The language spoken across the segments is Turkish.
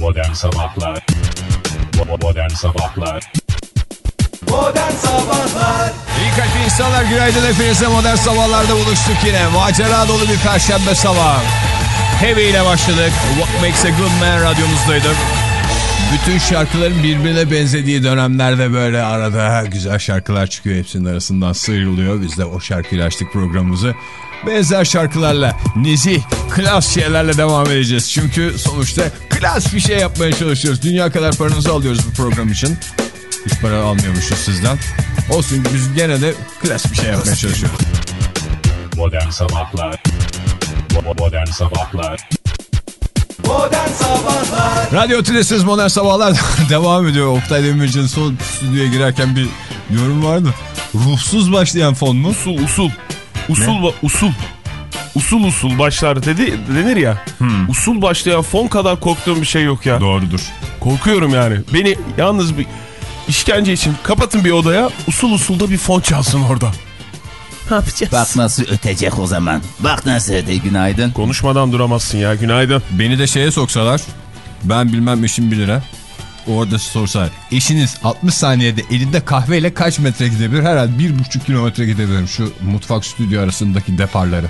Modern Sabahlar Modern Sabahlar Modern Sabahlar İyi kalp insanlar günaydın hepinize modern sabahlarda buluştuk yine. Macera dolu bir perşembe sabahı. Heavy ile başladık. What Makes a Good Man radyomuzdaydı. Bütün şarkıların birbirine benzediği dönemlerde böyle arada güzel şarkılar çıkıyor. Hepsinin arasından sıyrılıyor. Biz de o şarkıyla açtık programımızı. Benzer şarkılarla, nezih, klas şeylerle devam edeceğiz. Çünkü sonuçta klas bir şey yapmaya çalışıyoruz. Dünya kadar paranızı alıyoruz bu program için. Hiç para almıyormuşuz sizden. Olsun biz gene de klas bir şey yapmaya çalışıyoruz. Modern Sabahlar Modern Sabahlar Modern Sabahlar Radyo Tülesiz Modern Sabahlar devam ediyor. Oktay Demirci'nin son stüdyoya girerken bir yorum vardı. Ruhsuz başlayan fon mu? Usul usul. Usul va- usul. Usul usul başlar dedi denir ya. Usul başlayan fon kadar korktuğum bir şey yok ya. Doğrudur. Korkuyorum yani. Beni yalnız bir işkence için kapatın bir odaya. Usul usulda bir fon çalsın orada. Ne yapacağız? Bak nasıl ötecek o zaman. Bak nasıl öte günaydın. Konuşmadan duramazsın ya. Günaydın. Beni de şeye soksalar ben bilmem eşim bilir ha. Orada sorsalar eşiniz 60 saniyede elinde kahveyle kaç metre gidebilir? Herhalde 1,5 kilometre gidebilirim şu mutfak stüdyo arasındaki deparları.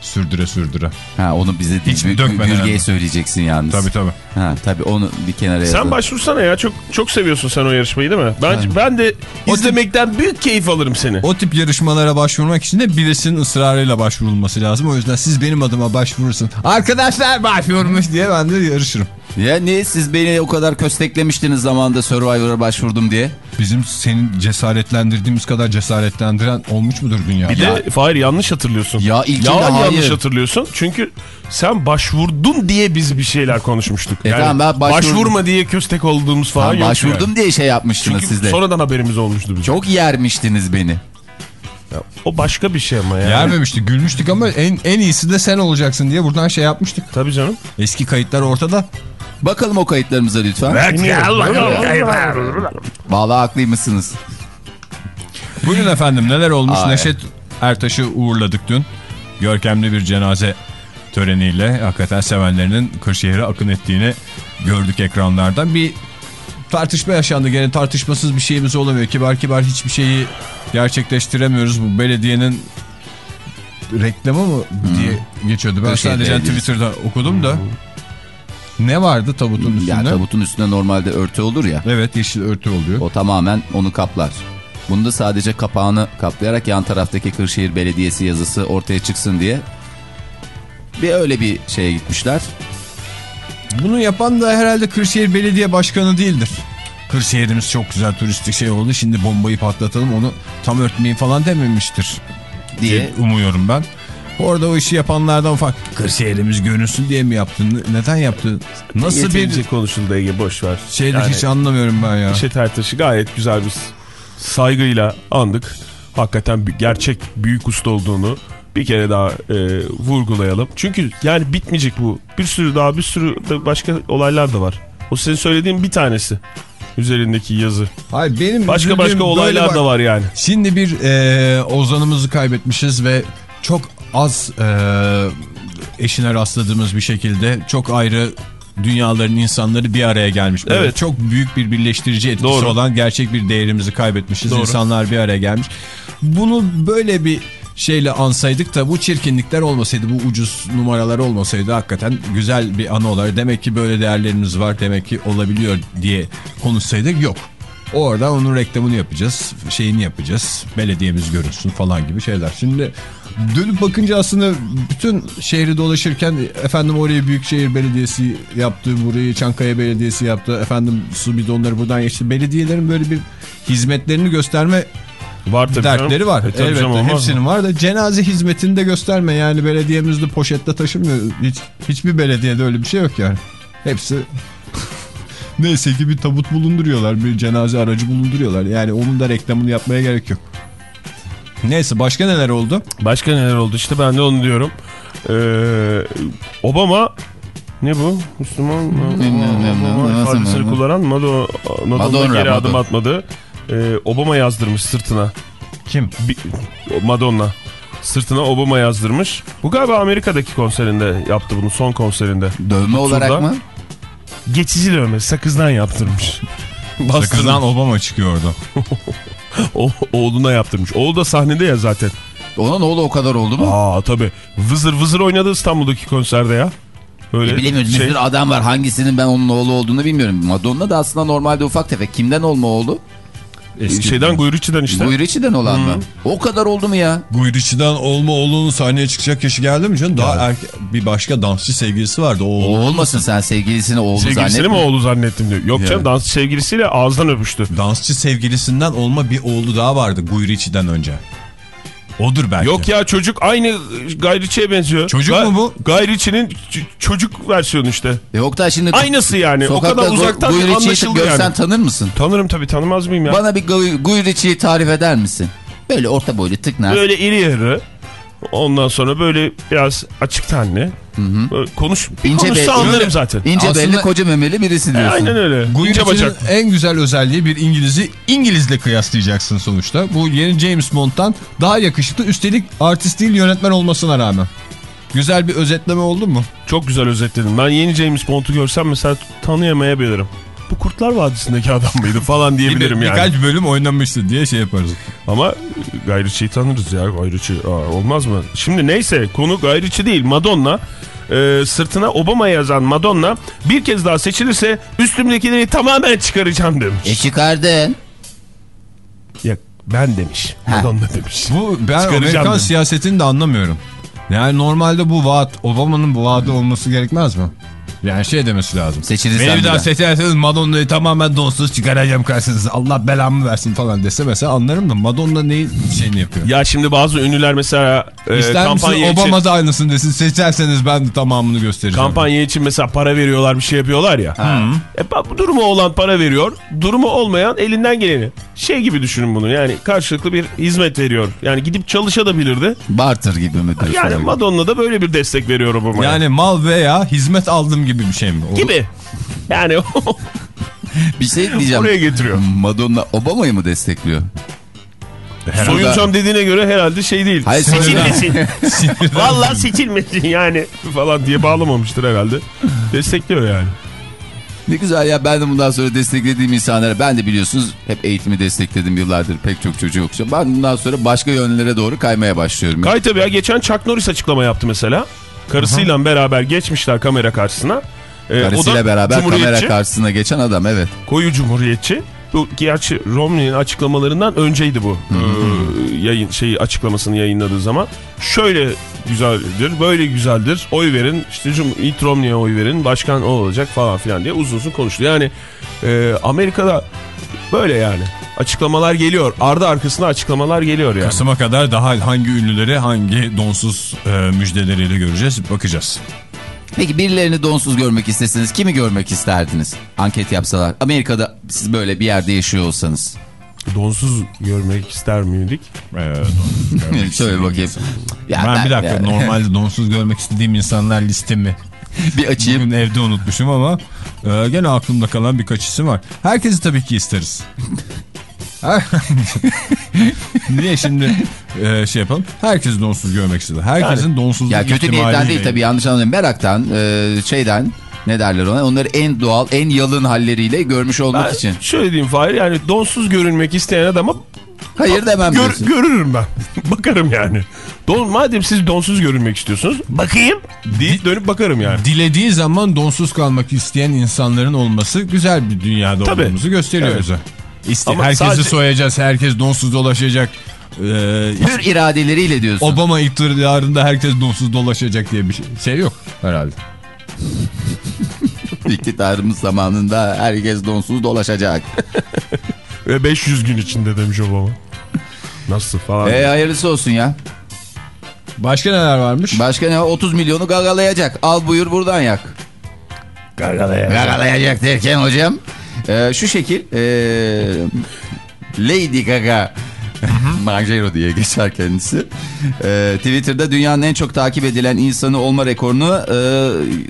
Sürdüre sürdüre. Ha onu bize değil. Hiç dökmeden yani. söyleyeceksin yalnız. Tabii tabii. Ha tabii onu bir kenara Sen yazalım. başvursana ya. Çok çok seviyorsun sen o yarışmayı değil mi? Ben ben de izlemekten büyük keyif alırım seni. O tip yarışmalara başvurmak için de birisinin ısrarıyla başvurulması lazım. O yüzden siz benim adıma başvurursun. Arkadaşlar başvurmuş diye ben de yarışırım. Ya niye siz beni o kadar kösteklemiştiniz zamanda Survivor'a başvurdum diye? Bizim senin cesaretlendirdiğimiz kadar cesaretlendiren olmuş mudur dünyada? Bir de Fahir yanlış hatırlıyorsun. Ya ilkinde Yalan hayır. yanlış hatırlıyorsun. Çünkü sen başvurdun diye biz bir şeyler konuşmuştuk. E tamam, ben başvurdum. Başvurma diye köstek olduğumuz falan Ben yok. başvurdum yani. diye şey yapmıştınız Çünkü siz de. sonradan haberimiz olmuştu bizim. Çok yermiştiniz beni. O başka bir şey ama yani. Yermemiştik, gülmüştük ama en, en iyisi de sen olacaksın diye buradan şey yapmıştık. Tabii canım. Eski kayıtlar ortada. Bakalım o kayıtlarımıza lütfen. Vallahi haklıymışsınız. Bugün efendim neler olmuş? Ay. Neşet Ertaş'ı uğurladık dün. Görkemli bir cenaze töreniyle hakikaten sevenlerinin Kırşehir'e akın ettiğini gördük ekranlardan. Bir tartışma yaşandı. Gene tartışmasız bir şeyimiz olamıyor. Kibar kibar hiçbir şeyi gerçekleştiremiyoruz. Bu belediyenin reklamı mı diye geçiyordu. Ben Kırşehir sadece Belediyesi. Twitter'da okudum da. Ne vardı tabutun üstünde? Ya tabutun üstünde normalde örtü olur ya. Evet yeşil örtü oluyor. O tamamen onu kaplar. Bunda sadece kapağını kaplayarak yan taraftaki Kırşehir Belediyesi yazısı ortaya çıksın diye bir öyle bir şeye gitmişler. Bunu yapan da herhalde Kırşehir Belediye Başkanı değildir. Kırşehir'imiz çok güzel turistik şey oldu. Şimdi bombayı patlatalım onu tam örtmeyin falan dememiştir diye Diye umuyorum ben. Orada o işi yapanlardan ufak Kırşehir'imiz görünsün diye mi yaptın? Neden yaptın? Nasıl Yeterince bir konuşuldu Ege boş ver. şeydir Yani hiç anlamıyorum ben ya. Neşet Ertaş'ı gayet güzel bir saygıyla andık. Hakikaten bir gerçek büyük usta olduğunu bir kere daha e, vurgulayalım. Çünkü yani bitmeyecek bu. Bir sürü daha bir sürü de başka olaylar da var. O senin söylediğin bir tanesi. Üzerindeki yazı. Hayır benim Başka başka olaylar bak- da var yani. Şimdi bir e, ozanımızı kaybetmişiz ve çok az e, eşine rastladığımız bir şekilde çok ayrı dünyaların insanları bir araya gelmiş. Böyle Evet. Çok büyük bir birleştirici etkisi Doğru. olan gerçek bir değerimizi kaybetmişiz. Doğru. İnsanlar bir araya gelmiş. Bunu böyle bir şeyle ansaydık da bu çirkinlikler olmasaydı, bu ucuz numaralar olmasaydı hakikaten güzel bir anı olur. Demek ki böyle değerlerimiz var, demek ki olabiliyor diye konuşsaydık yok. Orada onun reklamını yapacağız, şeyini yapacağız, belediyemiz görünsün falan gibi şeyler. Şimdi dönüp bakınca aslında bütün şehri dolaşırken efendim orayı Büyükşehir Belediyesi yaptı, burayı Çankaya Belediyesi yaptı, efendim su bidonları buradan geçti. Belediyelerin böyle bir hizmetlerini gösterme Var tabii dertleri canım. var. E, tabii Elbette canım, olmaz mı? hepsinin var da cenaze hizmetini de gösterme. Yani belediyemizde poşette taşımıyor. Hiç, hiçbir belediyede öyle bir şey yok yani. Hepsi neyse ki bir tabut bulunduruyorlar. Bir cenaze aracı bulunduruyorlar. Yani onun da reklamını yapmaya gerek yok. Neyse başka neler oldu? Başka neler oldu işte ben de onu diyorum. Ee, Obama ne bu? Müslüman mı? ifadesini kullanan Mado, Madonna, Madonna, geri adım atmadı. Ee, Obama yazdırmış sırtına. Kim? Bir- Madonna. Sırtına Obama yazdırmış. Bu galiba Amerika'daki konserinde yaptı bunu son konserinde. Dövme olarak Turda. mı? Geçici dövme sakızdan yaptırmış. Sakızdan Obama çıkıyordu. O, oğluna yaptırmış. Oğlu da sahnede ya zaten. Onun oğlu o kadar oldu mu? Aa tabii. Vızır vızır oynadı İstanbul'daki konserde ya. Öyle E bilemiyorum bir şey- sürü adam var hangisinin ben onun oğlu olduğunu bilmiyorum. Madonna da aslında normalde ufak tefek. Kimden olma oğlu? Eski şeyden Guyurici'den işte. Buyurici'den olan mı? O kadar oldu mu ya? Guyrici'den olma oğlunun sahneye çıkacak yaşı geldi mi canım? Daha erke- bir başka dansçı sevgilisi vardı. O O oğlu. olmasın sen sevgilisini oğlu Sevgilisini mi oğlu zannettim diyor. Yok canım dans sevgilisiyle ağızdan öpüştü. Dansçı sevgilisinden olma bir oğlu daha vardı Guyrici'den önce. Odur belki. Yok ya çocuk aynı Gayriçi'ye benziyor. Çocuk mu bu? Gayriçi'nin çocuk versiyonu işte. Yok da şimdi Aynısı yani. O kadar uzaktan anlaşıldı görsen yani. tanır mısın? Tanırım tabii tanımaz mıyım ya? Bana bir Ritchie'yi tarif eder misin? Böyle orta boylu tıknaz. Böyle iri yarı. Ondan sonra böyle biraz açık tenli. Konuş, bir İnce konuşsa belli. anlarım zaten. İnce Aslında- belli koca memeli birisi E, diyorsun. aynen öyle. Bacak. en güzel özelliği bir İngiliz'i İngilizle kıyaslayacaksın sonuçta. Bu yeni James Bond'dan daha yakışıklı üstelik artist değil yönetmen olmasına rağmen. Güzel bir özetleme oldu mu? Çok güzel özetledin. Ben yeni James Bond'u görsem mesela tanıyamayabilirim. Bu Kurtlar Vadisi'ndeki adam mıydı falan diyebilirim Bir- yani. Birkaç bölüm oynamıştı diye şey yaparız. Ama Gayriçi'yi tanırız ya Gayriçi. Aa, olmaz mı? Şimdi neyse konu Gayriçi değil Madonna. Ee, sırtına Obama yazan Madonna bir kez daha seçilirse üstümdekileri tamamen çıkaracağım demiş. E çıkardın. Ya ben demiş. Ha. Madonna demiş. Bu ben Amerikan dedim. siyasetini de anlamıyorum. Yani normalde bu vaat Obama'nın bu vaadi olması gerekmez mi? Yani şey demesi lazım. Seçilirsen Beni bir daha seçerseniz Madonna'yı tamamen donsuz çıkaracağım karşınıza. Allah belamı versin falan dese mesela anlarım da Madonna neyin şeyini yapıyor? Ya şimdi bazı ünlüler mesela e, İster kampanya Obama için, da aynısını desin seçerseniz ben de tamamını göstereceğim. kampanya için mesela para veriyorlar bir şey yapıyorlar ya. E, bak, bu durumu olan para veriyor. Durumu olmayan elinden geleni. Şey gibi düşünün bunu yani karşılıklı bir hizmet veriyor. Yani gidip çalışabilirdi. Barter gibi mi? Yani Madonna da böyle bir destek veriyor Obama'ya. Yani mal veya hizmet aldım gibi bir şey mi? O- gibi. Yani Bir şey diyeceğim. oraya getiriyor. Madonna Obama'yı mı destekliyor? Soyunacağım dediğine göre herhalde şey değil. Hayır, seçilmesin. Vallahi seçilmesin yani falan diye bağlamamıştır herhalde. Destekliyor yani. Ne güzel ya ben de bundan sonra desteklediğim insanlara ben de biliyorsunuz hep eğitimi destekledim yıllardır pek çok çocuğu okuyacağım. Ben bundan sonra başka yönlere doğru kaymaya başlıyorum. Kay tabii ya geçen Chuck Norris açıklama yaptı mesela. Karısıyla beraber geçmişler kamera karşısına. Ee, Karısıyla beraber kamera karşısına geçen adam evet. Koyu cumhuriyetçi. Bu gerçi Romney'in açıklamalarından önceydi bu. Ee, yayın şeyi açıklamasını yayınladığı zaman. Şöyle güzeldir, böyle güzeldir. Oy verin. işte ilk Romney'e oy verin. Başkan o olacak falan filan diye uzun uzun konuştu. Yani e, Amerika'da böyle yani. Açıklamalar geliyor. Ardı arkasına açıklamalar geliyor yani. Kasım'a kadar daha hangi ünlüleri hangi donsuz e, müjdeleriyle göreceğiz bakacağız. Peki birilerini donsuz görmek isteseniz kimi görmek isterdiniz? Anket yapsalar. Amerika'da siz böyle bir yerde yaşıyor olsanız. Donsuz görmek ister miydik? E, donsuz görmek Şöyle bakayım. Ya ben bir dakika yani- normalde donsuz görmek istediğim insanlar listemi bir açayım. bugün evde unutmuşum ama e, gene aklımda kalan birkaç isim var. Herkesi tabii ki isteriz. Niye şimdi e, şey yapalım? Herkesi donsuz görmek istedim. Herkesin donsuzluk Ya kötü niyetten değil tabii yanlış anlamayın. Meraktan e, şeyden ne derler ona onları en doğal en yalın halleriyle görmüş olmak Ben için. şöyle diyeyim Fahir yani donsuz görünmek isteyen adama Hayır demem gör- diyorsun. görürüm ben. Bakarım yani. Don, madem siz donsuz görünmek istiyorsunuz bakayım deyip dönüp bakarım yani. Dilediği zaman donsuz kalmak isteyen insanların olması güzel bir dünyada Tabii. olduğumuzu gösteriyor Evet. bize. İste, Ama herkesi sadece- soyacağız, herkes donsuz dolaşacak. Ee, Hür iradeleriyle diyorsun. Obama iktidarında herkes donsuz dolaşacak diye bir şey, şey yok herhalde. İktidarımız zamanında herkes donsuz dolaşacak. Ve 500 gün içinde demiş Obama. Nasıl falan. e hayırlısı olsun ya. Başka neler varmış? Başka ne 30 milyonu gagalayacak. Al buyur buradan yak. Gagalayacak derken hocam. E, şu şekil e, Lady Gaga Manjero diye geçer kendisi. E, Twitter'da dünyanın en çok takip edilen insanı olma rekorunu e,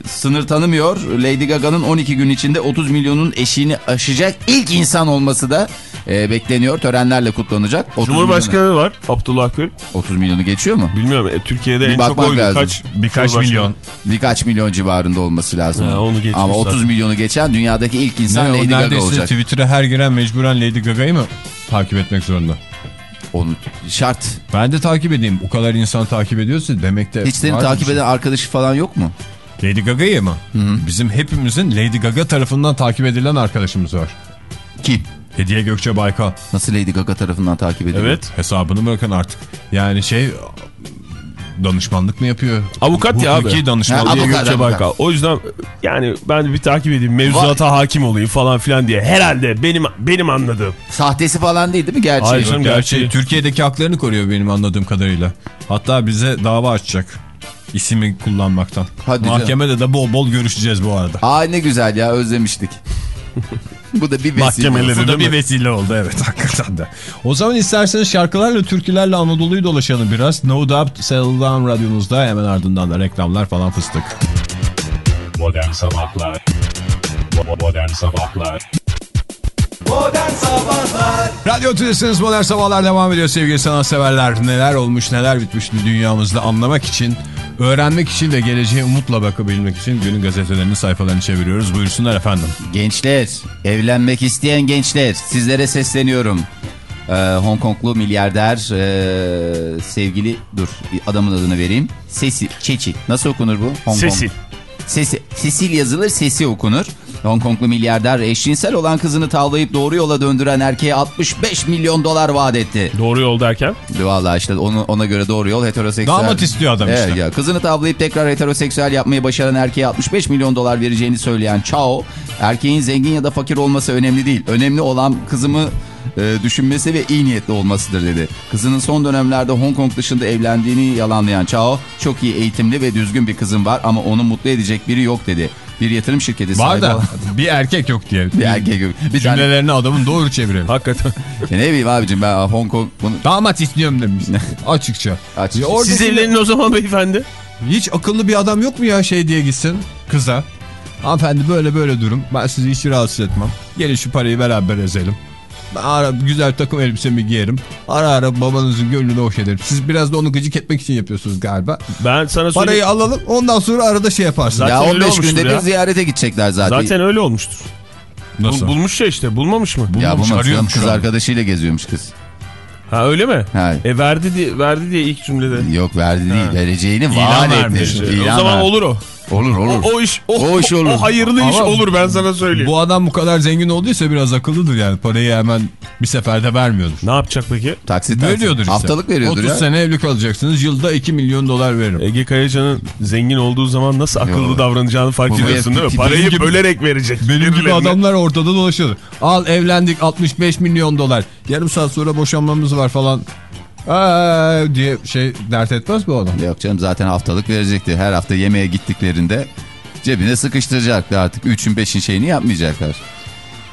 sınır tanımıyor. Lady Gaga'nın 12 gün içinde 30 milyonun eşiğini aşacak ilk insan olması da e, bekleniyor. Törenlerle kutlanacak. 30 Cumhurbaşkanı var Abdullah Gül. milyonu, 30 milyonu geçiyor mu? Bilmiyorum e, Türkiye'de Bir en çok oydu. lazım. Kaç? Birkaç milyon. Birkaç milyon civarında olması lazım. Ha, onu Ama 30 zaten. milyonu geçen dünyadaki ilk insan Ne, Lady Gaga neredeyse olacak. Twitter'a her giren mecburen Lady Gaga'yı mı takip etmek zorunda? Onu şart. Ben de takip edeyim. O kadar insan takip ediyorsa demek de... Hiç seni takip bir eden arkadaşı falan yok mu? şey. Lady Gaga'yı mı? Bizim hepimizin Lady Gaga tarafından takip edilen arkadaşımız var. Kim? Hediye Gökçe Baykal. Nasıl Lady Gaga tarafından takip ediliyor? Evet. Hesabını bırakın artık. Yani şey danışmanlık mı yapıyor? Avukat ya abi. Hukuki danışmanlık. Ha, diye avukat, Gökçe avukat. Baykal. O yüzden yani ben bir takip edeyim. Mevzuata hakim olayım falan filan diye. Herhalde benim benim anladığım. Sahtesi falan değil değil mi gerçeği? Hayır canım. Gerçi- Türkiye'deki haklarını koruyor benim anladığım kadarıyla. Hatta bize dava açacak. ismi kullanmaktan. Hadi canım. Mahkemede de bol bol görüşeceğiz bu arada. Aa ne güzel ya özlemiştik. Bu da bir vesile. Bu da bir vesile oldu evet hakikaten de. O zaman isterseniz şarkılarla türkülerle Anadolu'yu dolaşalım biraz. No Doubt Settle Down radyonuzda hemen ardından da reklamlar falan fıstık. Modern Sabahlar Modern Sabahlar Modern Sabahlar Radyo Tülesi'niz Modern Sabahlar devam ediyor sevgili sanatseverler. Neler olmuş neler bitmiş dünyamızda anlamak için, öğrenmek için ve geleceğe umutla bakabilmek için günün gazetelerinin sayfalarını çeviriyoruz. Buyursunlar efendim. Gençler, evlenmek isteyen gençler sizlere sesleniyorum. Ee, Hong Konglu milyarder ee, sevgili dur adamın adını vereyim. Sesi, Çeçi. Nasıl okunur bu? Hong Sesi. Kong. Sesi. Sesil yazılır, sesi okunur. Hong Konglu milyarder eşcinsel olan kızını tavlayıp doğru yola döndüren erkeğe 65 milyon dolar vaat etti. Doğru yol derken. Vallahi işte onu, ona göre doğru yol heteroseksüel. Damat istiyor adam Evet işte. ya, kızını tavlayıp tekrar heteroseksüel yapmayı başaran erkeğe 65 milyon dolar vereceğini söyleyen Chao, erkeğin zengin ya da fakir olması önemli değil. Önemli olan kızımı e, düşünmesi ve iyi niyetli olmasıdır dedi. Kızının son dönemlerde Hong Kong dışında evlendiğini yalanlayan Chao, çok iyi eğitimli ve düzgün bir kızım var ama onu mutlu edecek biri yok dedi. Bir yatırım şirketi Var da olan- bir erkek yok diye. bir erkek yok. Bir tane, Cümlelerini adamın doğru çevirelim. Hakikaten. Ne bileyim abicim ben Hong Kong bunu Damat istiyorum demiş. Açıkça. Açıkça. Orada Siz evlenin o zaman beyefendi. Hiç akıllı bir adam yok mu ya şey diye gitsin kıza. Hanımefendi böyle böyle durum. Ben sizi hiç rahatsız etmem. Gelin şu parayı beraber ezelim. Ara, güzel takım elbisemi giyerim. Ara ara babanızın gönlünü hoş ederim. Siz biraz da onu gıcık etmek için yapıyorsunuz galiba. Ben sana söyleyeyim. Parayı alalım ondan sonra arada şey yaparsın. Zaten ya öyle 15 olmuştur günde ya. bir ziyarete gidecekler zaten. Zaten öyle olmuştur. Nasıl? Bul- bulmuş ya işte. Bulmamış mı? ya bulmamış, bu arıyormuş kız arkadaşıyla geziyormuş kız. Ha öyle mi? Ha. E verdi diye, verdi diye ilk cümlede. Yok verdi değil. Vereceğini vaat vermiş. etmiş. O zaman ver- olur o. Olur olur. O, o iş o, O iş olur. O hayırlı iş Ama olur ben sana söyleyeyim. Bu adam bu kadar zengin olduysa biraz akıllıdır yani. Parayı hemen bir seferde vermiyordur. Ne yapacak peki? Taksit. Veriyordur işte. Haftalık veriyordur 30 ya. sene evli kalacaksınız. Yılda 2 milyon dolar veririm. Ege Kayacan'ın zengin olduğu zaman nasıl akıllı Yo. davranacağını fark Bu ediyorsun değil mi? Parayı gibi- bölerek verecek. Benim gibi birilerine. adamlar ortada dolaşıyor. Al evlendik 65 milyon dolar. Yarım saat sonra boşanmamız var falan. Aa, diye şey dert etmez bu adam. Yok canım zaten haftalık verecekti. Her hafta yemeğe gittiklerinde cebine sıkıştıracaktı artık. Üçün beşin şeyini yapmayacaklar.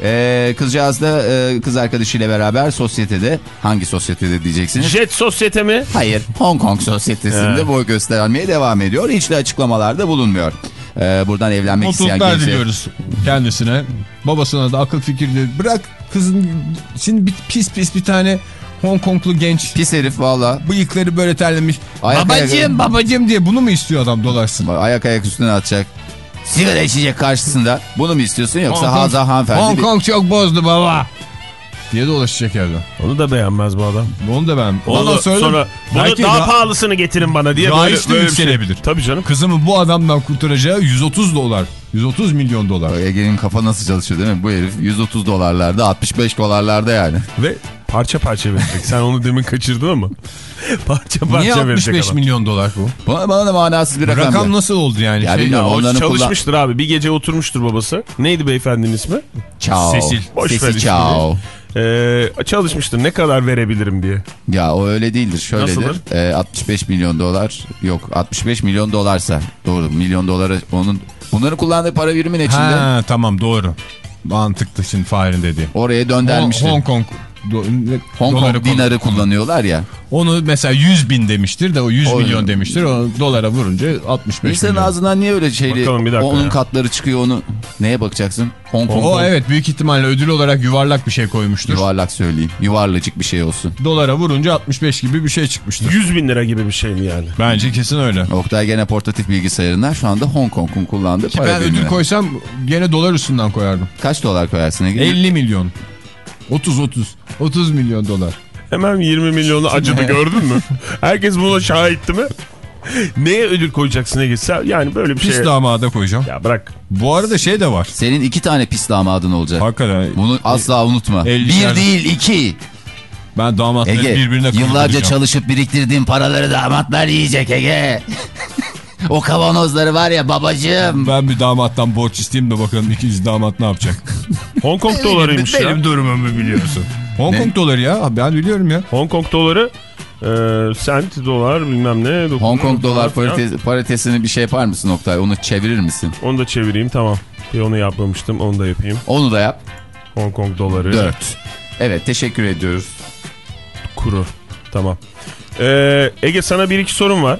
Ee, kızcağız da e, kız arkadaşıyla beraber sosyetede hangi sosyetede diyeceksiniz? Jet sosyete mi? Hayır Hong Kong sosyetesinde boy göstermeye devam ediyor. Hiç de açıklamalarda bulunmuyor. Ee, buradan evlenmek isteyen Mutluluklar gençler- diliyoruz kendisine. Babasına da akıl fikir dil- Bırak kızın şimdi bir, pis pis bir tane Hong Konglu genç. Pis herif valla. Bıyıkları böyle terlemiş. Ayak babacım ayak- babacım diye bunu mu istiyor adam dolaşsın? Ayak ayak üstüne atacak. Sigara içecek karşısında. Bunu mu istiyorsun yoksa Hong Haza hanımefendi? Hong bir- Kong çok bozdu baba. Diye dolaşacak evden. Onu da beğenmez bu adam. Onu da ben. Onu Ondan da- sonra, sonra bunu daha pahalısını getirin bana diye böyle, böyle şey. yükselebilir. Tabii canım. Kızımı bu adamdan kurtaracağı 130 dolar. 130 milyon dolar. Ege'nin kafa nasıl çalışıyor değil mi? Bu herif 130 dolarlarda 65 dolarlarda yani. Ve parça parça verecek. Sen onu demin kaçırdın ama. parça parça Niye verecek 65 adam. milyon dolar bu? Bana, bana da manasız bir rakam. Rakam ya. nasıl oldu yani? Ya Şey- bilmiyorum, Ya o çalışmıştır abi. Bir gece oturmuştur babası. Neydi beyefendinin ismi? Ciao. Sesil. Boş ver Sesi ismini. Ee, çalışmıştır. Ne kadar verebilirim diye. Ya o öyle değildir. Şöyledir. Nasıldır? Ee, 65 milyon dolar. Yok 65 milyon dolarsa. Doğru milyon doları onun. Bunların kullandığı para birimin içinde. Ha tamam doğru. Mantıklı şimdi Fahir'in dediği. Oraya Hong, döndermişler. Hong Kong do- Hong doları Kong dinarı kullanıyorlar ya. Onu mesela 100 bin demiştir de o 100 O- milyon demiştir. O dolara vurunca 65 İnsanın milyon. ağzından niye öyle şeyli Bakalım bir dakika onun ya. katları çıkıyor onu neye bakacaksın? Hong Kong. O evet büyük ihtimalle ödül olarak yuvarlak bir şey koymuştur. Yuvarlak söyleyeyim. Yuvarlacık bir şey olsun. Dolara vurunca 65 gibi bir şey çıkmıştır. 100 bin lira gibi bir şey mi yani? Bence kesin öyle. Oktay gene portatif bilgisayarından şu anda Hong Kong'un kullandığı para Ben ödül koysam gene dolar üstünden koyardım. Kaç dolar koyarsın Ege? 50 milyon. 30 30. 30 milyon dolar. Hemen 20 milyonu acıdı gördün mü? Herkes buna şahitti mi? Neye ödül koyacaksın Ege? Yani böyle bir Pis şey. damada koyacağım. Ya bırak. Bu arada şey de var. Senin iki tane pis damadın olacak. Hakikaten Bunu asla unutma. Bir işler- değil iki. ben damatları Ege birbirine yıllarca çalışıp biriktirdiğin paraları damatlar yiyecek Ege. O kavanozları var ya babacığım. Ben bir damattan borç isteyeyim de bakalım ikinci damat ne yapacak. Hong Kong dolarıymış ya. Benim durumumu biliyorsun. Hong Ne? Kong doları ya ben biliyorum ya. Hong Kong doları e, sent, dolar bilmem ne. dokuz- Hong Kong dolar falan. parite- paritesini bir şey yapar mısın Oktay? Onu çevirir misin? Onu da çevireyim tamam. Bir onu yapmamıştım onu da yapayım. Onu da yap. Hong Kong doları. 4. Evet teşekkür ediyoruz. Kuru. Tamam. Ee, Ege sana bir iki sorum var.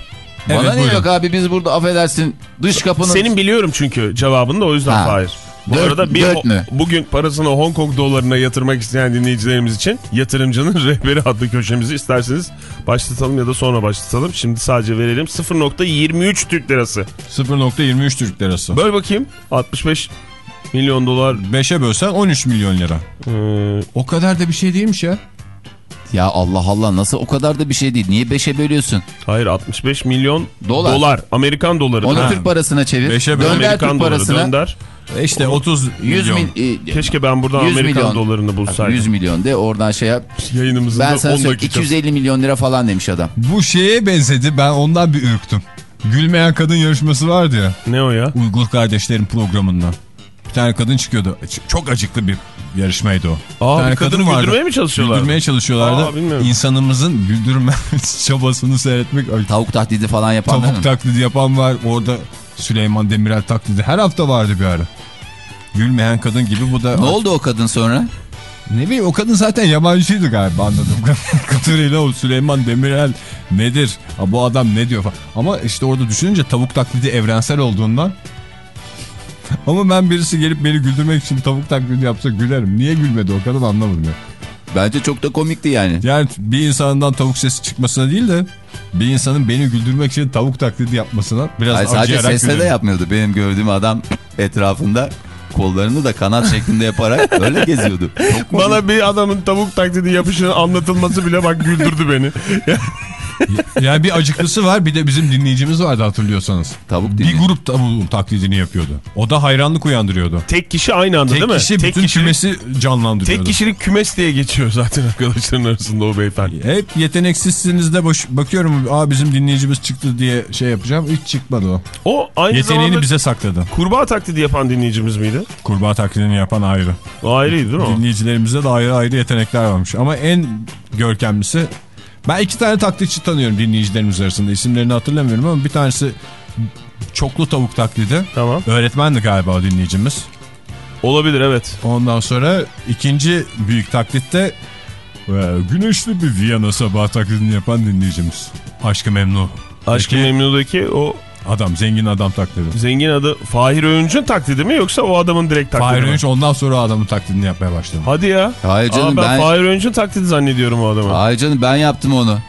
Evet, Bana ne buyurun. yok abi biz burada affedersin dış kapının... Senin biliyorum çünkü cevabını da o yüzden. Fahir. Bu Dört- arada bir dört mü? bugün parasını Hong Kong dolarına yatırmak isteyen dinleyicilerimiz için yatırımcının rehberi adlı köşemizi isterseniz başlatalım ya da sonra başlatalım. Şimdi sadece verelim 0.23 Türk lirası. 0.23 Türk lirası. Böl bakayım 65 milyon dolar. 5'e bölsen 13 milyon lira. Ee, O kadar da bir şey değilmiş ya. Ya Allah Allah nasıl o kadar da bir şey değil. Niye 5'e bölüyorsun? hayır 65 milyon Dolar. dolar. Amerikan doları. Onu Ha. Türk parasına çevir. Beşe böl. Dönder Amerikan Türk doları parasına. dönder. E işte 30 100 milyon. mil, e, Keşke ben buradan 100 Amerikan milyon. dolarını bulsaydım. 100 milyon de oradan şey yap. Yayınımızın Ben da sana 10 söyleyeyim dakika. 250 milyon lira falan demiş adam. Bu şeye benzedi ben ondan bir ürktüm. Gülmeyen kadın yarışması vardı ya. Ne o ya? Uygur kardeşlerin programından. Bir tane kadın çıkıyordu. Çok acıklı bir yarışmaydı o. Aa, bir tane bir kadını vardı. güldürmeye mi çalışıyorlar? Güldürmeye çalışıyorlardı. Aa, bilmiyorum. İnsanımızın güldürme çabasını seyretmek. Tavuk taklidi falan yapan Tavuk taklidi yapan var. Orada Süleyman Demirel taklidi. Her hafta vardı bir ara. Gülmeyen kadın gibi bu da... Ne oldu o kadın sonra? Ne bileyim o kadın zaten yabancıydı galiba anladığım kadarıyla o Süleyman Demirel nedir? Ha, bu adam ne diyor falan. Ama işte orada düşününce tavuk taklidi evrensel olduğundan ama ben birisi gelip beni güldürmek için tavuk taklidi yapsa gülerim. Niye gülmedi o kadın anlamadım ya. Bence çok da komikti yani. Yani bir insandan tavuk sesi çıkmasına değil de bir insanın beni güldürmek için tavuk taklidi yapmasına biraz Hayır, sadece sesle de yapmıyordu. Benim gördüğüm adam etrafında kollarını da kanat şeklinde yaparak öyle geziyordu. Çok. Bana bir adamın tavuk taklidi yapışının anlatılması bile bak güldürdü beni. Yani bir acıklısı var bir de bizim dinleyicimiz vardı hatırlıyorsanız. Tavuk Bir dinleyici. grup tavuğun taklidini yapıyordu. O da hayranlık uyandırıyordu. Tek kişi aynı anda Tek değil mi? kişi tek bütün kişilik, kümesi canlandırıyordu. tek kişilik kümes diye geçiyor zaten arkadaşların arasında o beyefendi. Hep yeteneksizsiniz de boş, bakıyorum aa bizim dinleyicimiz çıktı diye şey yapacağım. Hiç çıkmadı o. O aynı Yeteneğini zamanda bize sakladı. kurbağa taklidi yapan dinleyicimiz miydi? Kurbağa taklidini yapan ayrı. O ayrıydı değil mi o? Dinleyicilerimizde de ayrı ayrı yetenekler varmış. Ama en görkemlisi ben iki tane taklitçi tanıyorum dinleyicilerimiz arasında. İsimlerini hatırlamıyorum ama bir tanesi çoklu tavuk taklidi. Tamam. Öğretmendi galiba o dinleyicimiz. Olabilir evet. Ondan sonra ikinci büyük taklitte e, güneşli bir Viyana sabah taklidini yapan dinleyicimiz. Aşkı Memnu. Aşkı Memnu'daki o Adam zengin adam taklidi. zengin adı Fahir Öğünç'ün taklidi mi yoksa o adamın direkt taklidi Fahir mi? Öğünç ondan sonra o adamın taklidini yapmaya başladı. Hadi ya. Hayır canım Aa, ben, ben... Fahir Öğünç'ün taklidi zannediyorum o adamı. Hayır canım ben yaptım onu.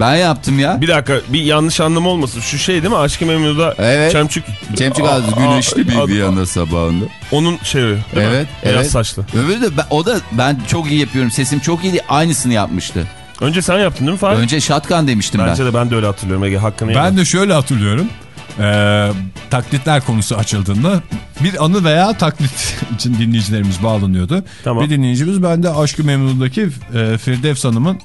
Ben yaptım ya. Bir dakika bir yanlış anlama olmasın. Şu şey değil mi? Aşkı Memnu'da Evet. Çemçük. Çemçik Aa, ağzı güneşli bir aa, Viyana sabahında. Onun şeyi değil mi? Evet, Beyaz evet. saçlı. Öbürü de ben- o da ben çok iyi yapıyorum. Sesim çok iyiydi. Aynısını yapmıştı. Önce sen yaptın değil mi Fahir? Önce shotgun demiştim Bence ben. de ben de öyle hatırlıyorum Ege hakkını. Ben de şöyle hatırlıyorum. Ee, taklitler konusu açıldığında bir anı veya taklit için dinleyicilerimiz bağlanıyordu. Tamam. Bir dinleyicimiz ben de Aşkı Memnu'daki e, Firdevs Hanım'ın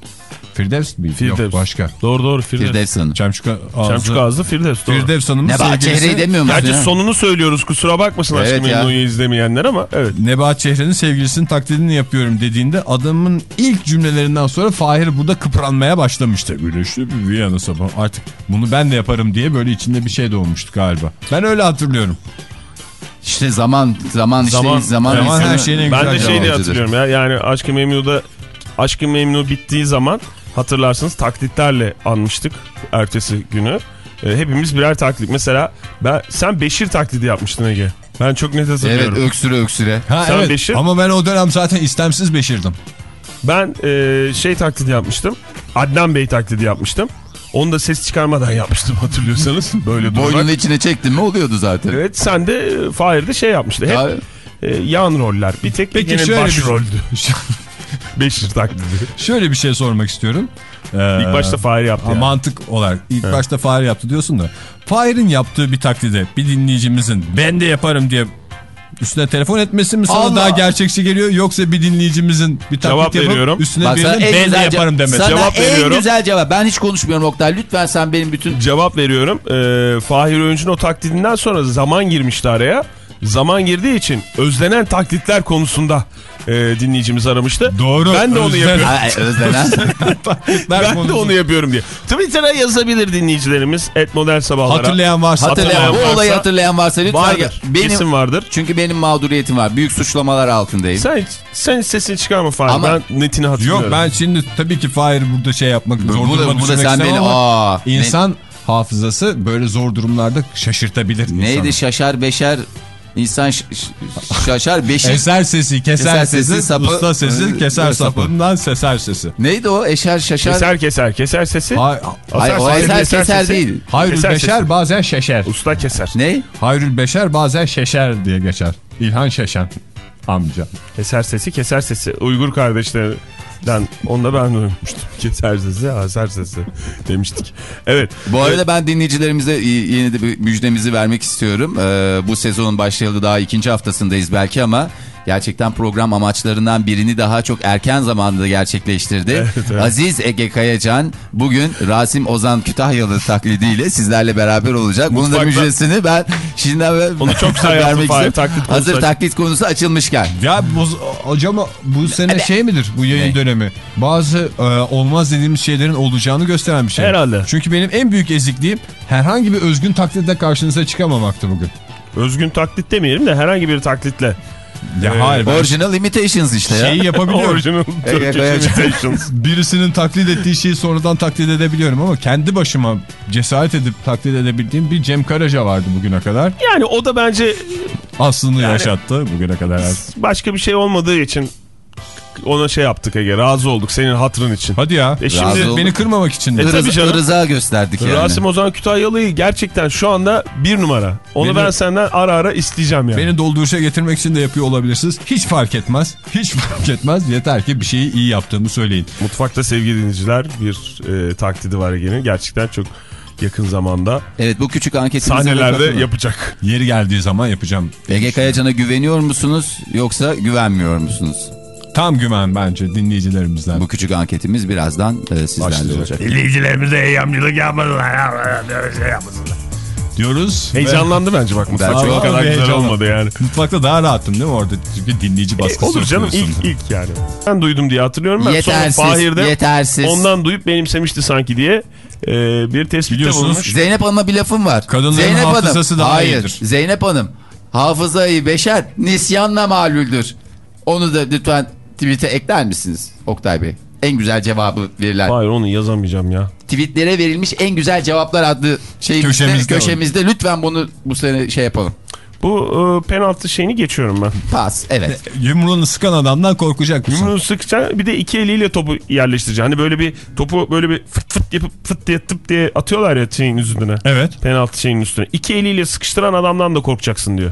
Firdevs miydi? Firdevs. Yok başka. Doğru doğru Firdevs. Firdevs Hanım. Çemçük ağzı. Çemçük ağzı Firdevs doğru. Firdevs Hanım'ın Nebahat sevgilisi. Çehre'yi demiyor musun Gerçi ya? sonunu söylüyoruz kusura bakmasın Evet Aşkı ya. Memnu'yu izlemeyenler ama evet. Nebahat Çehre'nin sevgilisinin taklidini yapıyorum dediğinde adamın ilk cümlelerinden sonra Fahir burada kıpranmaya başlamıştı. Güneşli bir Viyana sabah. Artık bunu ben de yaparım diye böyle içinde bir şey doğmuştu galiba. Ben öyle hatırlıyorum. İşte zaman zaman işte Zaman- zaman, her şeyin en Ben de şey diye hatırlıyorum ya. Yani Aşk-ı Memnu'da Aşk-ı Memnu bittiği zaman hatırlarsınız taklitlerle anmıştık ertesi günü. E, hepimiz birer taklit. Mesela ben sen Beşir taklidi yapmıştın Ege. Ben çok net Evet hatırlıyorum. öksüre öksüre. Ha, Sen evet. Beşir. Ama ben o dönem zaten istemsiz Beşir'dim. Ben e, şey taklidi yapmıştım. Adnan Bey taklidi yapmıştım. Onu da ses çıkarmadan yapmıştım hatırlıyorsanız. Böyle Boynunu durmak. içine çektin mi oluyordu zaten. Evet sen de e, Fahir'de şey yapmıştı. Hep Ya, e, yan roller. Bir tek Peki şöyle bir- başroldü. Beşir taklidi. Şöyle bir şey sormak istiyorum. Ee, İlk başta Fahir yaptı yani. Mantık olarak ilk başta Fahir yaptı diyorsun da. Fahir'in yaptığı bir taklide bir dinleyicimizin ben de yaparım diye üstüne telefon etmesi mi sana Allah! daha gerçekçi geliyor yoksa bir dinleyicimizin bir taklit Cevap yapıp veriyorum. üstüne Bak birinin en ben de yaparım demesi. Sana Cevap en veriyorum. güzel cevap. Ben hiç konuşmuyorum Oktay. Lütfen sen benim bütün... Cevap veriyorum. Ee, Fahir Öğüncü'nün o taklidinden sonra zaman girmişti araya. Zaman girdiği için özlenen taklitler konusunda e, dinleyicimiz aramıştı. Doğru, Ben de onu özlenen- yapıyorum. Ay, özlenen. Ben de onu yapıyorum diye. Twitter'a yazabilir dinleyicilerimiz. Et model sabahlara. Hatırlayan varsa Hatırlayan, bu Hatırlayan olayı varsa- hatırlayan varsa lütfen. Vardır. Benim, Kesin vardır. Çünkü benim mağduriyetim var. Büyük suçlamalar altındayım. Sen, sen sesini çıkarma Fahir. Ama- Ben netini hatırlıyorum. Yok ben şimdi tabii ki Fahir burada şey yapmak zor bu, duruma bu da sen istemem beni... Aa, insan hafızası böyle zor durumlarda şaşırtabilir ne- neydi insanı. şaşar beşer... İnsan şaşar beşir... Eser sesi, keser, Keser sesi, sesi, sapı- usta sesi, keser sapı. sapından seser sesi. Neydi o? Eşer şaşar... Keser keser. Keser sesi. Hay, Hayır, o Fahir eser keser sesi. değil. hayrül Keser beşer sesi. bazen şeşer. Usta keser. Ne? Hayrül beşer bazen şeşer diye geçer. İlhan Şeşen amca. Keser sesi keser sesi. Uygur kardeşlerden onu da ben duymuştum. Keser sesi aser sesi demiştik. Evet. Bu arada ben dinleyicilerimize yeni de bir müjdemizi vermek istiyorum. Ee, bu sezonun başlayalı daha ikinci haftasındayız belki ama gerçekten program amaçlarından birini daha çok erken zamanda gerçekleştirdi. Aziz Ege Kayacan bugün Rasim Ozan Kütahyalı taklidiyle sizlerle beraber olacak. Bunun da Mutfakta- müjdesini ben şimdiden Onu çok güzel vermek istiyorum. taklit Hazır aç- taklit konusu açılmışken. Ya bu, hocam bu sene şey midir bu yayın Ne? dönemi? Bazı e, olmaz dediğimiz şeylerin olacağını gösteren bir şey. Herhalde. Çünkü benim en büyük ezikliğim herhangi bir özgün taklitle karşınıza çıkamamaktı bugün. Özgün taklit demeyelim de herhangi bir taklitle. Ya Ee, hayır Original imitations işte ya. şeyi yapabiliyorum. Original Turkish imitations. Birisinin taklit ettiği şeyi sonradan taklit edebiliyorum ama kendi başıma cesaret edip taklit edebildiğim bir Cem Karaca vardı bugüne kadar. Yani o da bence Aslını Yani- yaşattı bugüne kadar. başka bir şey olmadığı için ona şey yaptık Ege. Razı olduk senin hatırın için. Hadi ya. E şimdi Razı olduk. Beni kırmamak için de. E canım. ırıza gösterdik yani. Rasim Ozan Kütahyalı'yı gerçekten şu anda bir numara. Onu Beni- ben senden ara ara isteyeceğim yani. Beni dolduruşa getirmek için de yapıyor olabilirsiniz. Hiç fark etmez. Hiç fark etmez. Yeter ki bir şeyi iyi yaptığımı söyleyin. Mutfakta sevgili dinleyiciler bir e, taklidi var Ege'nin. Gerçekten çok yakın zamanda Evet bu küçük anketimize sahnelerde yapacak. Yeri geldiği zaman yapacağım. Ege Kayacan'a güveniyor musunuz yoksa güvenmiyor musunuz? Tam güven bence dinleyicilerimizden. Bu küçük anketimiz birazdan e, sizlerle Başlayacak. olacak. Dinleyicilerimize eyyamcılık yapmadılar. Şey yapmasınlar. diyoruz. ve Heyecanlandı bence bak mutfak. Çok kadar güzel heyecanlı. olmadı yani. Mutfakta daha rahattım değil mi orada? Çünkü dinleyici E, baskısı olur canım ilk, ilk yani. Ben duydum diye hatırlıyorum ben. Yetersiz, Sonra Fahir'de yetersiz. ondan duyup benimsemişti sanki diye e, bir tespitte Biliyorsunuz, bulunmuş. Zeynep Hanım'a bir lafım var. Kadınların Zeynep hafızası Hanım, daha Hayır, iyidir. Zeynep Hanım hafızayı beşer nisyanla malüldür. Onu da lütfen tweet'e ekler misiniz Oktay Bey? En güzel cevabı verilen. Hayır onu yazamayacağım ya. Tweetlere verilmiş en güzel cevaplar adlı şeyimizde, Köşemizde köşemizde, lütfen bunu bu sene şey yapalım. Bu e, penaltı şeyini geçiyorum ben. Pas evet. Yumruğunu sıkan adamdan korkacak mısın? Yumruğu sıkacaksın bir de iki eliyle topu yerleştireceksin. Hani böyle bir topu böyle bir fıt fıt yapıp fıt diye tıp diye atıyorlar ya şeyin üstüne. Evet. Penaltı şeyin üstüne. İki eliyle sıkıştıran adamdan da korkacaksın diyor.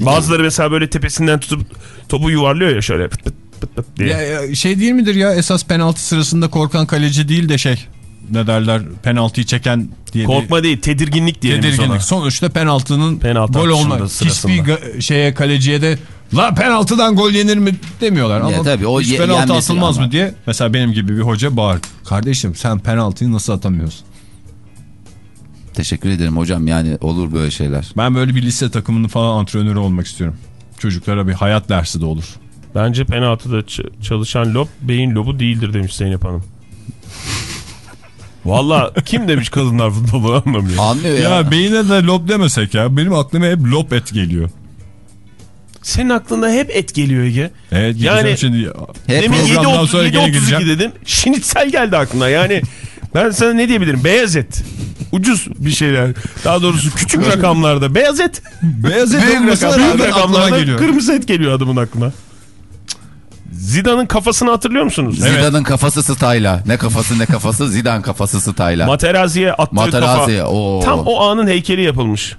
Bazıları mesela böyle tepesinden tutup topu yuvarlıyor ya şöyle pıt pıt pıt pıt diye. Ya, ya, şey değil midir ya esas penaltı sırasında korkan kaleci değil de şey ne derler penaltıyı çeken diye bir Korkma değil tedirginlik diyelim biz ona. tedirginlik. Sonuçta penaltının Penaltı gol olma hiçbir şeye kaleciye de la penaltıdan gol yenir mi demiyorlar ama tabii, o hiç penaltı atılmaz ama. mı diye mesela benim gibi bir hoca bağır. Kardeşim sen penaltıyı nasıl atamıyorsun? Teşekkür ederim hocam yani olur böyle şeyler. Ben böyle bir lise takımının falan antrenörü olmak istiyorum. Çocuklara bir hayat dersi de olur. Bence penaltıda çalışan lob beyin lobu değildir demiş Zeynep Hanım. Valla kim demiş kadınlar futbolu anlamıyor. Anlıyor ya. Ya beyine de lob demesek ya. Benim aklıma hep lob et geliyor. Senin aklında hep et geliyor Ege. Evet Yani- şimdi. Hep Demin programdan 7.30 sonra gene 7.32 gideceğim. dedim. Şinitsel geldi aklına. Yani ben sana ne diyebilirim? Beyaz et. Ucuz bir şeyler. Daha doğrusu küçük rakamlarda beyaz et. Beyaz et Büyük rakamlarda geliyor. kırmızı et geliyor adamın aklına. Zidane'ın kafasını hatırlıyor musunuz? Zidane'ın kafası Stayla. Ne kafası ne kafası Zidane kafası Stayla. Materazzi'ye attığı Materazzi, kafa. oo. Tam o anın heykeli yapılmış.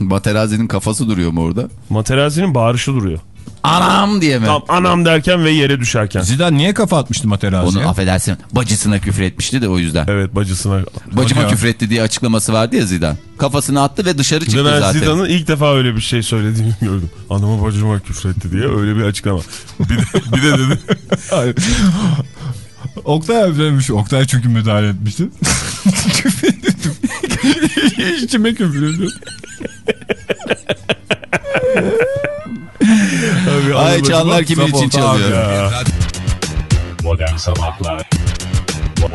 Materazzi'nin kafası duruyor mu orada? Materazzi'nin bağırışı duruyor. Anam diye mi? Tam anam derken ve yere düşerken. Zidane niye kafa atmıştı Materazzi'ye? Onu affedersin bacısına küfür etmişti de o yüzden. Evet bacısına. Bacıma ya. küfür etti diye açıklaması vardı ya Zidane. Kafasını attı ve dışarı çıktı Ve ben zaten. Zidane'ın ilk defa öyle bir şey söylediğini gördüm. Anama bacıma küfretti diye öyle bir açıklama. Bir de, bir de dedi. Hayır. Oktay abi demiş. Oktay çünkü müdahale etmişti. küfür ettim. İçime küfür ediyor. Abi, Ay çanlar kimin için çalıyor? Modern Sabahlar.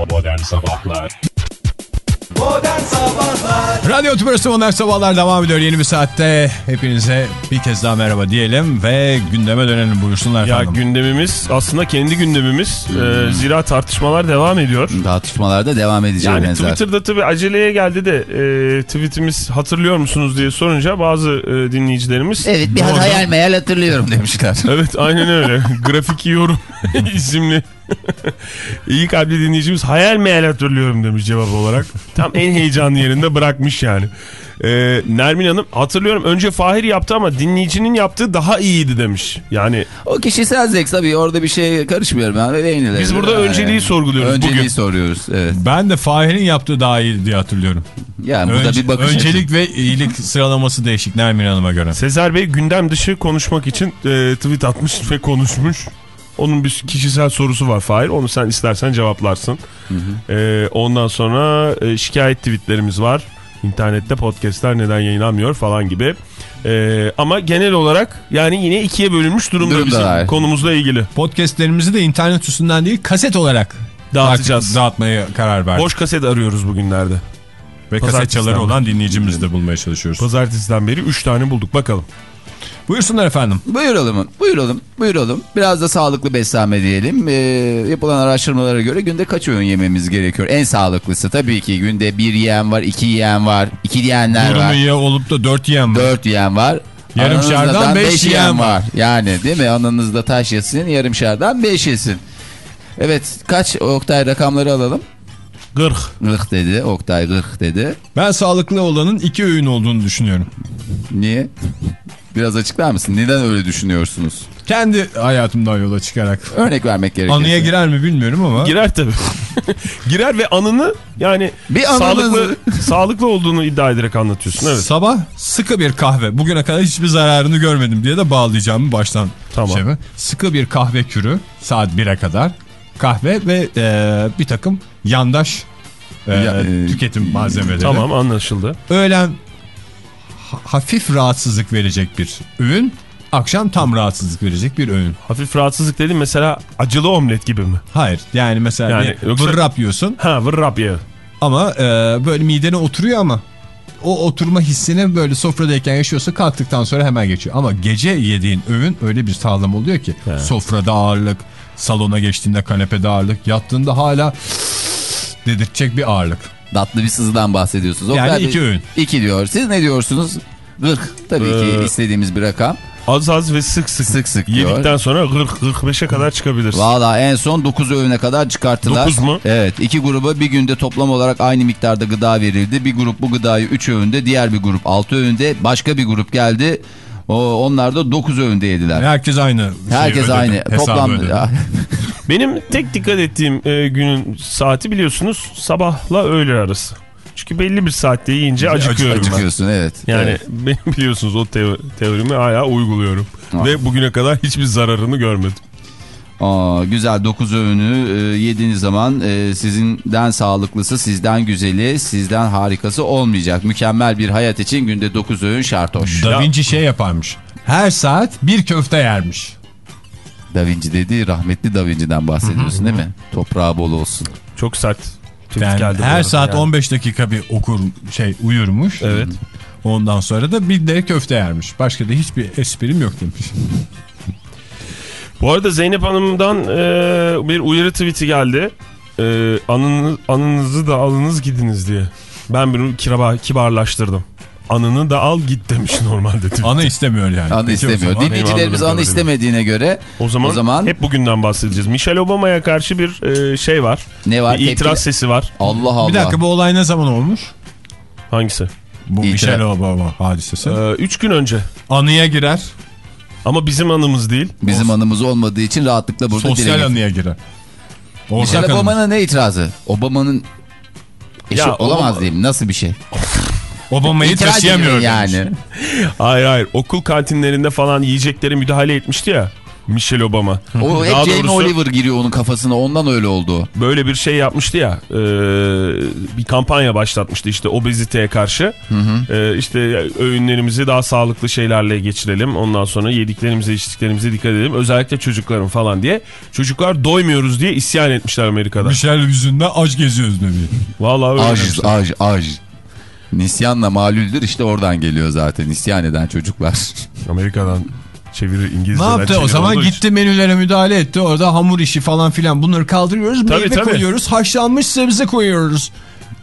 Modern Sabahlar Modern Sabahlar Radyo Tübrüsü Modern Sabahlar devam ediyor yeni bir saatte. Hepinize bir kez daha merhaba diyelim ve gündeme dönelim buyursunlar Ya efendim. gündemimiz aslında kendi gündemimiz. Ee, zira tartışmalar devam ediyor. Tartışmalarda devam edeceği Yani benzer. Twitter'da tabii aceleye geldi de e, tweetimiz hatırlıyor musunuz diye sorunca bazı e, dinleyicilerimiz. Evet bir hayal meyal hatırlıyorum demişler. Evet aynen öyle. Grafik yorum isimli iyi kalpli dinleyicimiz hayal meyal hatırlıyorum demiş cevap olarak. Tam en heyecanlı yerinde bırakmış yani. Ee, Nermin Hanım hatırlıyorum önce Fahir yaptı ama dinleyicinin yaptığı daha iyiydi demiş. Yani o kişisel zevk tabii orada bir şey karışmıyorum ben. Beğenilir. Biz burada önceliği sorguluyoruz Önceliği bugün. soruyoruz evet. Ben de Fahir'in yaptığı daha iyi diye hatırlıyorum. Yani burada Önce- bir bakış öncelik ve iyilik sıralaması değişik Nermin Hanım'a göre. Sezer Bey gündem dışı konuşmak için e, tweet atmış ve konuşmuş. Onun bir kişisel sorusu var Fahir. Onu sen istersen cevaplarsın. E, ondan sonra e, şikayet tweetlerimiz var. İnternette podcastler neden yayınlanmıyor falan gibi. E, ama genel olarak yani yine ikiye bölünmüş durumda Durumdalar. bizim konumuzla ilgili. Podcastlerimizi de internet üstünden değil kaset olarak Dağıtacağız. dağıtmaya karar verdik. Boş kaset arıyoruz bugünlerde. ve kasetçaları olan dinleyicimizi de bulmaya çalışıyoruz. Pazartesiden beri 3 tane bulduk bakalım. Buyursunlar efendim. Buyuralım, buyuralım, buyuralım. Biraz da sağlıklı beslenme diyelim. Ee, yapılan araştırmalara göre günde kaç öğün yememiz gerekiyor? En sağlıklısı tabii ki günde bir yiyen var, iki yiyen var, iki yiyenler Durumu var, iyi olup da dört yiyen var. dört yiyen var. Yarım da beş beş yiyen var. Yani değil mi? Ananızda taş yesin, yarım şerden beş yesin. Evet, kaç Oktay rakamları alalım? 40. Gırk dedi, Oktay gırk dedi. Ben sağlıklı olanın iki öğün olduğunu düşünüyorum. Niye? Biraz açıklar mısın? Neden öyle düşünüyorsunuz? Kendi hayatımdan yola çıkarak. Örnek vermek gerekirse. Anıya girer mi bilmiyorum ama. Girer tabii. Girer ve anını yani Bir sağlıklı, sağlıklı olduğunu iddia ederek anlatıyorsun. Evet. Sabah sıkı bir kahve. Bugüne kadar hiçbir zararını görmedim diye de bağlayacağım baştan. Tamam. şeyimi. Sıkı bir kahve kürü saat 1'e kadar. Kahve ve e, bir takım yandaş e, Ya, e, tüketim malzemeleri. Tamam anlaşıldı. Öğlen ha- hafif rahatsızlık verecek bir öğün. Akşam tam rahatsızlık verecek bir öğün. Hafif rahatsızlık dedim mesela acılı omlet gibi mi? Hayır yani mesela Yani yoksa- vırrap yiyorsun Ha vırrap ya. ama e, böyle midene oturuyor ama o oturma hissini böyle sofradayken yaşıyorsa kalktıktan sonra hemen geçiyor. Ama gece yediğin öğün öyle bir sağlam oluyor ki sofrada ağırlık, salona geçtiğinde kanepede ağırlık, yattığında hala dedirtecek bir ağırlık. Tatlı bir sızıdan bahsediyorsunuz. Yani Oktay Bey, iki öğün. İki diyor. Siz ne diyorsunuz? Gırk. Tabii ki Ee, istediğimiz bir rakam. Az az ve sık sık. Sık sık diyor. Yedikten sonra 40-45'e kadar çıkabilirsin. Valla en son 9 öğüne kadar çıkarttılar. Dokuz mu? Evet. iki gruba bir günde toplam olarak aynı miktarda gıda verildi. Bir grup bu gıdayı 3 öğünde, diğer bir grup 6 öğünde. Başka bir grup geldi. O, onlar da 9 öğünde yediler. Herkes aynı. Herkes ödedi, aynı. Toplam. Benim tek dikkat ettiğim e, günün saati biliyorsunuz sabahla öğle arası. Çünkü belli bir saatte yiyince acıkıyorum ben. Acıkıyorsun evet. Yani Evet. benim biliyorsunuz o teo- teorimi hala uyguluyorum. Ah. Ve bugüne kadar hiçbir zararını görmedim. Aa, güzel 9 öğünü e, yediğiniz zaman e, sizinden sağlıklısı, sizden güzeli, sizden harikası olmayacak. Mükemmel bir hayat için günde 9 öğün şartoş. Da Vinci şey yaparmış. Her saat bir köfte yermiş. Da Vinci dedi rahmetli Da Vinci'den bahsediyorsun değil mi? Toprağı bol olsun. Çok sert. Yani geldi. bu her saat yani. 15 dakika bir okur şey uyurmuş. Evet. Ondan sonra da bir de köfte yermiş. Başka da hiçbir esprim yok demiş. Bu arada Zeynep Hanım'dan e, bir uyarı tweet'i geldi. E, anınız, anınızı da alınız gidiniz diye. Ben bunu kiraba, kibarlaştırdım. Anını da al git demiş normalde. Ana istemiyor yani. O istemiyor. zaman- Dinleyicilerimiz anı istemediğine göre o zaman, o zaman hep bugünden bahsedeceğiz. Michelle Obama'ya karşı bir e, şey var. ne var? Bir itiraz Tepki- sesi var. Allah Allah. Bir dakika bu olay ne zaman olmuş? Hangisi? Bu İtiraz- Michelle Obama hadisesi. E, üç gün önce. Anıya girer. Ama bizim anımız değil. Bizim anımız olmadığı için rahatlıkla burada Sosyal getir- anıya girer. Ortak Michelle. Obama'nın ne itirazı? Obama'nın eşi Ya, olamaz Obama- diyeyim. Nasıl bir şey? Obama'yı taşıyamıyor demiş. yani. Hayır hayır. Okul kantinlerinde falan yiyeceklere müdahale etmişti ya. Michelle Obama. O hep Daha Jamie doğrusu- Oliver giriyor onun kafasına. Ondan öyle oldu. böyle bir şey yapmıştı ya e, bir kampanya başlatmıştı işte obeziteye karşı E, işte öğünlerimizi daha sağlıklı şeylerle geçirelim ondan sonra yediklerimize içtiklerimize dikkat edelim özellikle çocukların falan diye çocuklar doymuyoruz diye isyan etmişler Amerika'da Michelle yüzünden aç geziyoruz demiş. vallahi öyle demişler. aj, aj. Nisyanla malüldür işte oradan geliyor zaten. İsyan eden çocuklar. Amerika'dan çeviri Ne İngilizceden yaptı o zaman olduğu için. gitti menülere müdahale etti. Orada hamur işi falan filan bunları kaldırıyoruz. Tabii, meyve tabii. koyuyoruz. Haşlanmış sebze koyuyoruz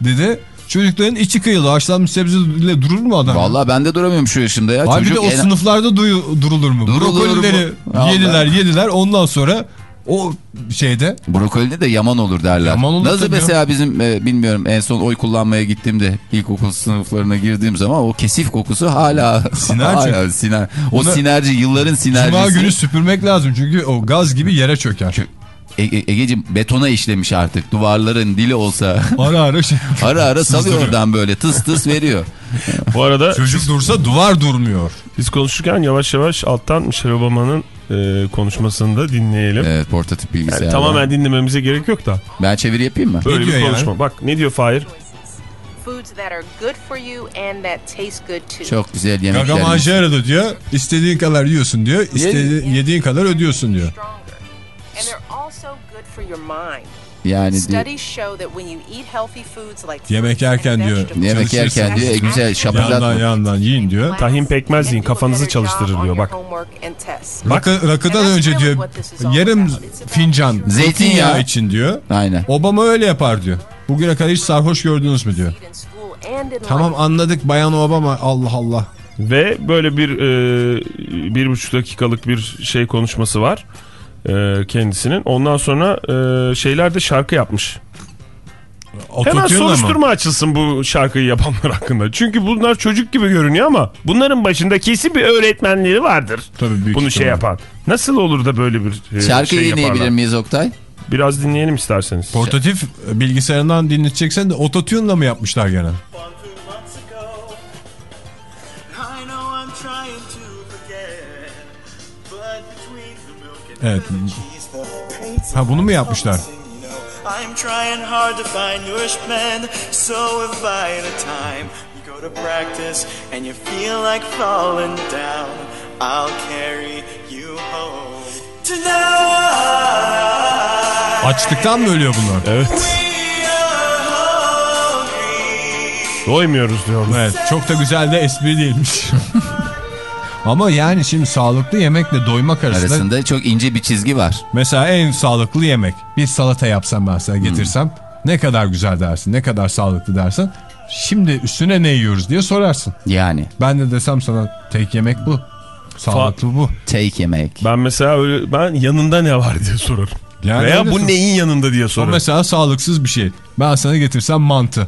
dedi. Çocukların içi kıyıldı. Haşlanmış sebzeyle durur mu adam? Vallahi ben de duramıyorum şu yaşımda ya. Abi bir de Çocuk o en- sınıflarda duyu- durulur mu? Durulur Brokolileri mu? Yediler yediler ondan sonra o şeyde Brokolide de yaman olur derler. Yaman olur Nasıl mesela bizim e, bilmiyorum en son oy kullanmaya gittiğimde ilkokul sınıflarına girdiğim zaman o kesif kokusu hala Sinerci. hala siner. O Ona- sinerci yılların sinercisi. cuma günü süpürmek lazım çünkü o gaz gibi yere çöker. E, e, Egeciğim betona işlemiş artık. Duvarların dili olsa Ara ara şey. ara ara salıyor oradan böyle tıs tıs veriyor. bu arada Çocuk dursa duvar durmuyor. biz konuşurken yavaş yavaş alttan Michelle Obama'nın e, konuşmasını da dinleyelim Evet portatif bilgisayar. Yani tamamen dinlememize gerek yok da Ben çeviri yapayım mı? böyle diyor bir yani? konuşma bak ne diyor Fahir. Çok güzel Gaga yemeklerimiz. Manjero diyor. İstediğin kadar yiyorsun diyor. istedi- yediğin kadar ödüyorsun diyor. Yani Yemek yerken diyor. yemek yerken diyor e, güzel Yandan şapırdatma. yandan yiyin diyor. Tahin pekmez yiyin, kafanızı çalıştırır diyor, bak. Rakı, rakıdan önce diyor yarım fincan zeytinyağı için diyor. Aynen. Obama öyle yapar diyor. Bugüne kadar hiç sarhoş gördünüz mü diyor. Tamam anladık bayan Obama Allah Allah. Ve böyle bir e, bir buçuk dakikalık bir şey konuşması var e, kendisinin. Ondan sonra e, şeyler de şarkı yapmış. Hemen Ototune'la mı? soruşturma açılsın bu şarkıyı yapanlar hakkında. Çünkü bunlar çocuk gibi görünüyor ama bunların başında kesin bir öğretmenleri vardır. Tabii büyük Bunu şey ihtimal. yapan. Nasıl olur da böyle bir e, Şarkıyı şey dinleyebilir yaparlar? miyiz Oktay? Biraz dinleyelim isterseniz. Portatif bilgisayarından dinleteceksen de ototune'la mı yapmışlar gene? Evet. Ha bunu mu yapmışlar? I'm trying hard to find spend, so if by the time you go to practice and you feel like falling down, I'll carry you home tonight. Açlıktan mı ölüyor bunlar? Evet. Doymuyoruz diyorlar. Evet çok da güzel de espri değilmiş. Ama yani şimdi sağlıklı yemekle doymak arasında, Arasında çok ince bir çizgi var. mesela en sağlıklı yemek bir salata yapsam ben sana getirsem ne kadar güzel dersin ne kadar sağlıklı dersin şimdi üstüne ne yiyoruz diye sorarsın. Yani Ben de desem sana tek yemek bu sağlıklı bu. take yemek. Ben mesela öyle ben yanında ne var diye sorarım. Yani Veya bu neyin yanında diye O sorarım. mesela sağlıksız bir şey. Ben sana getirsem mantı.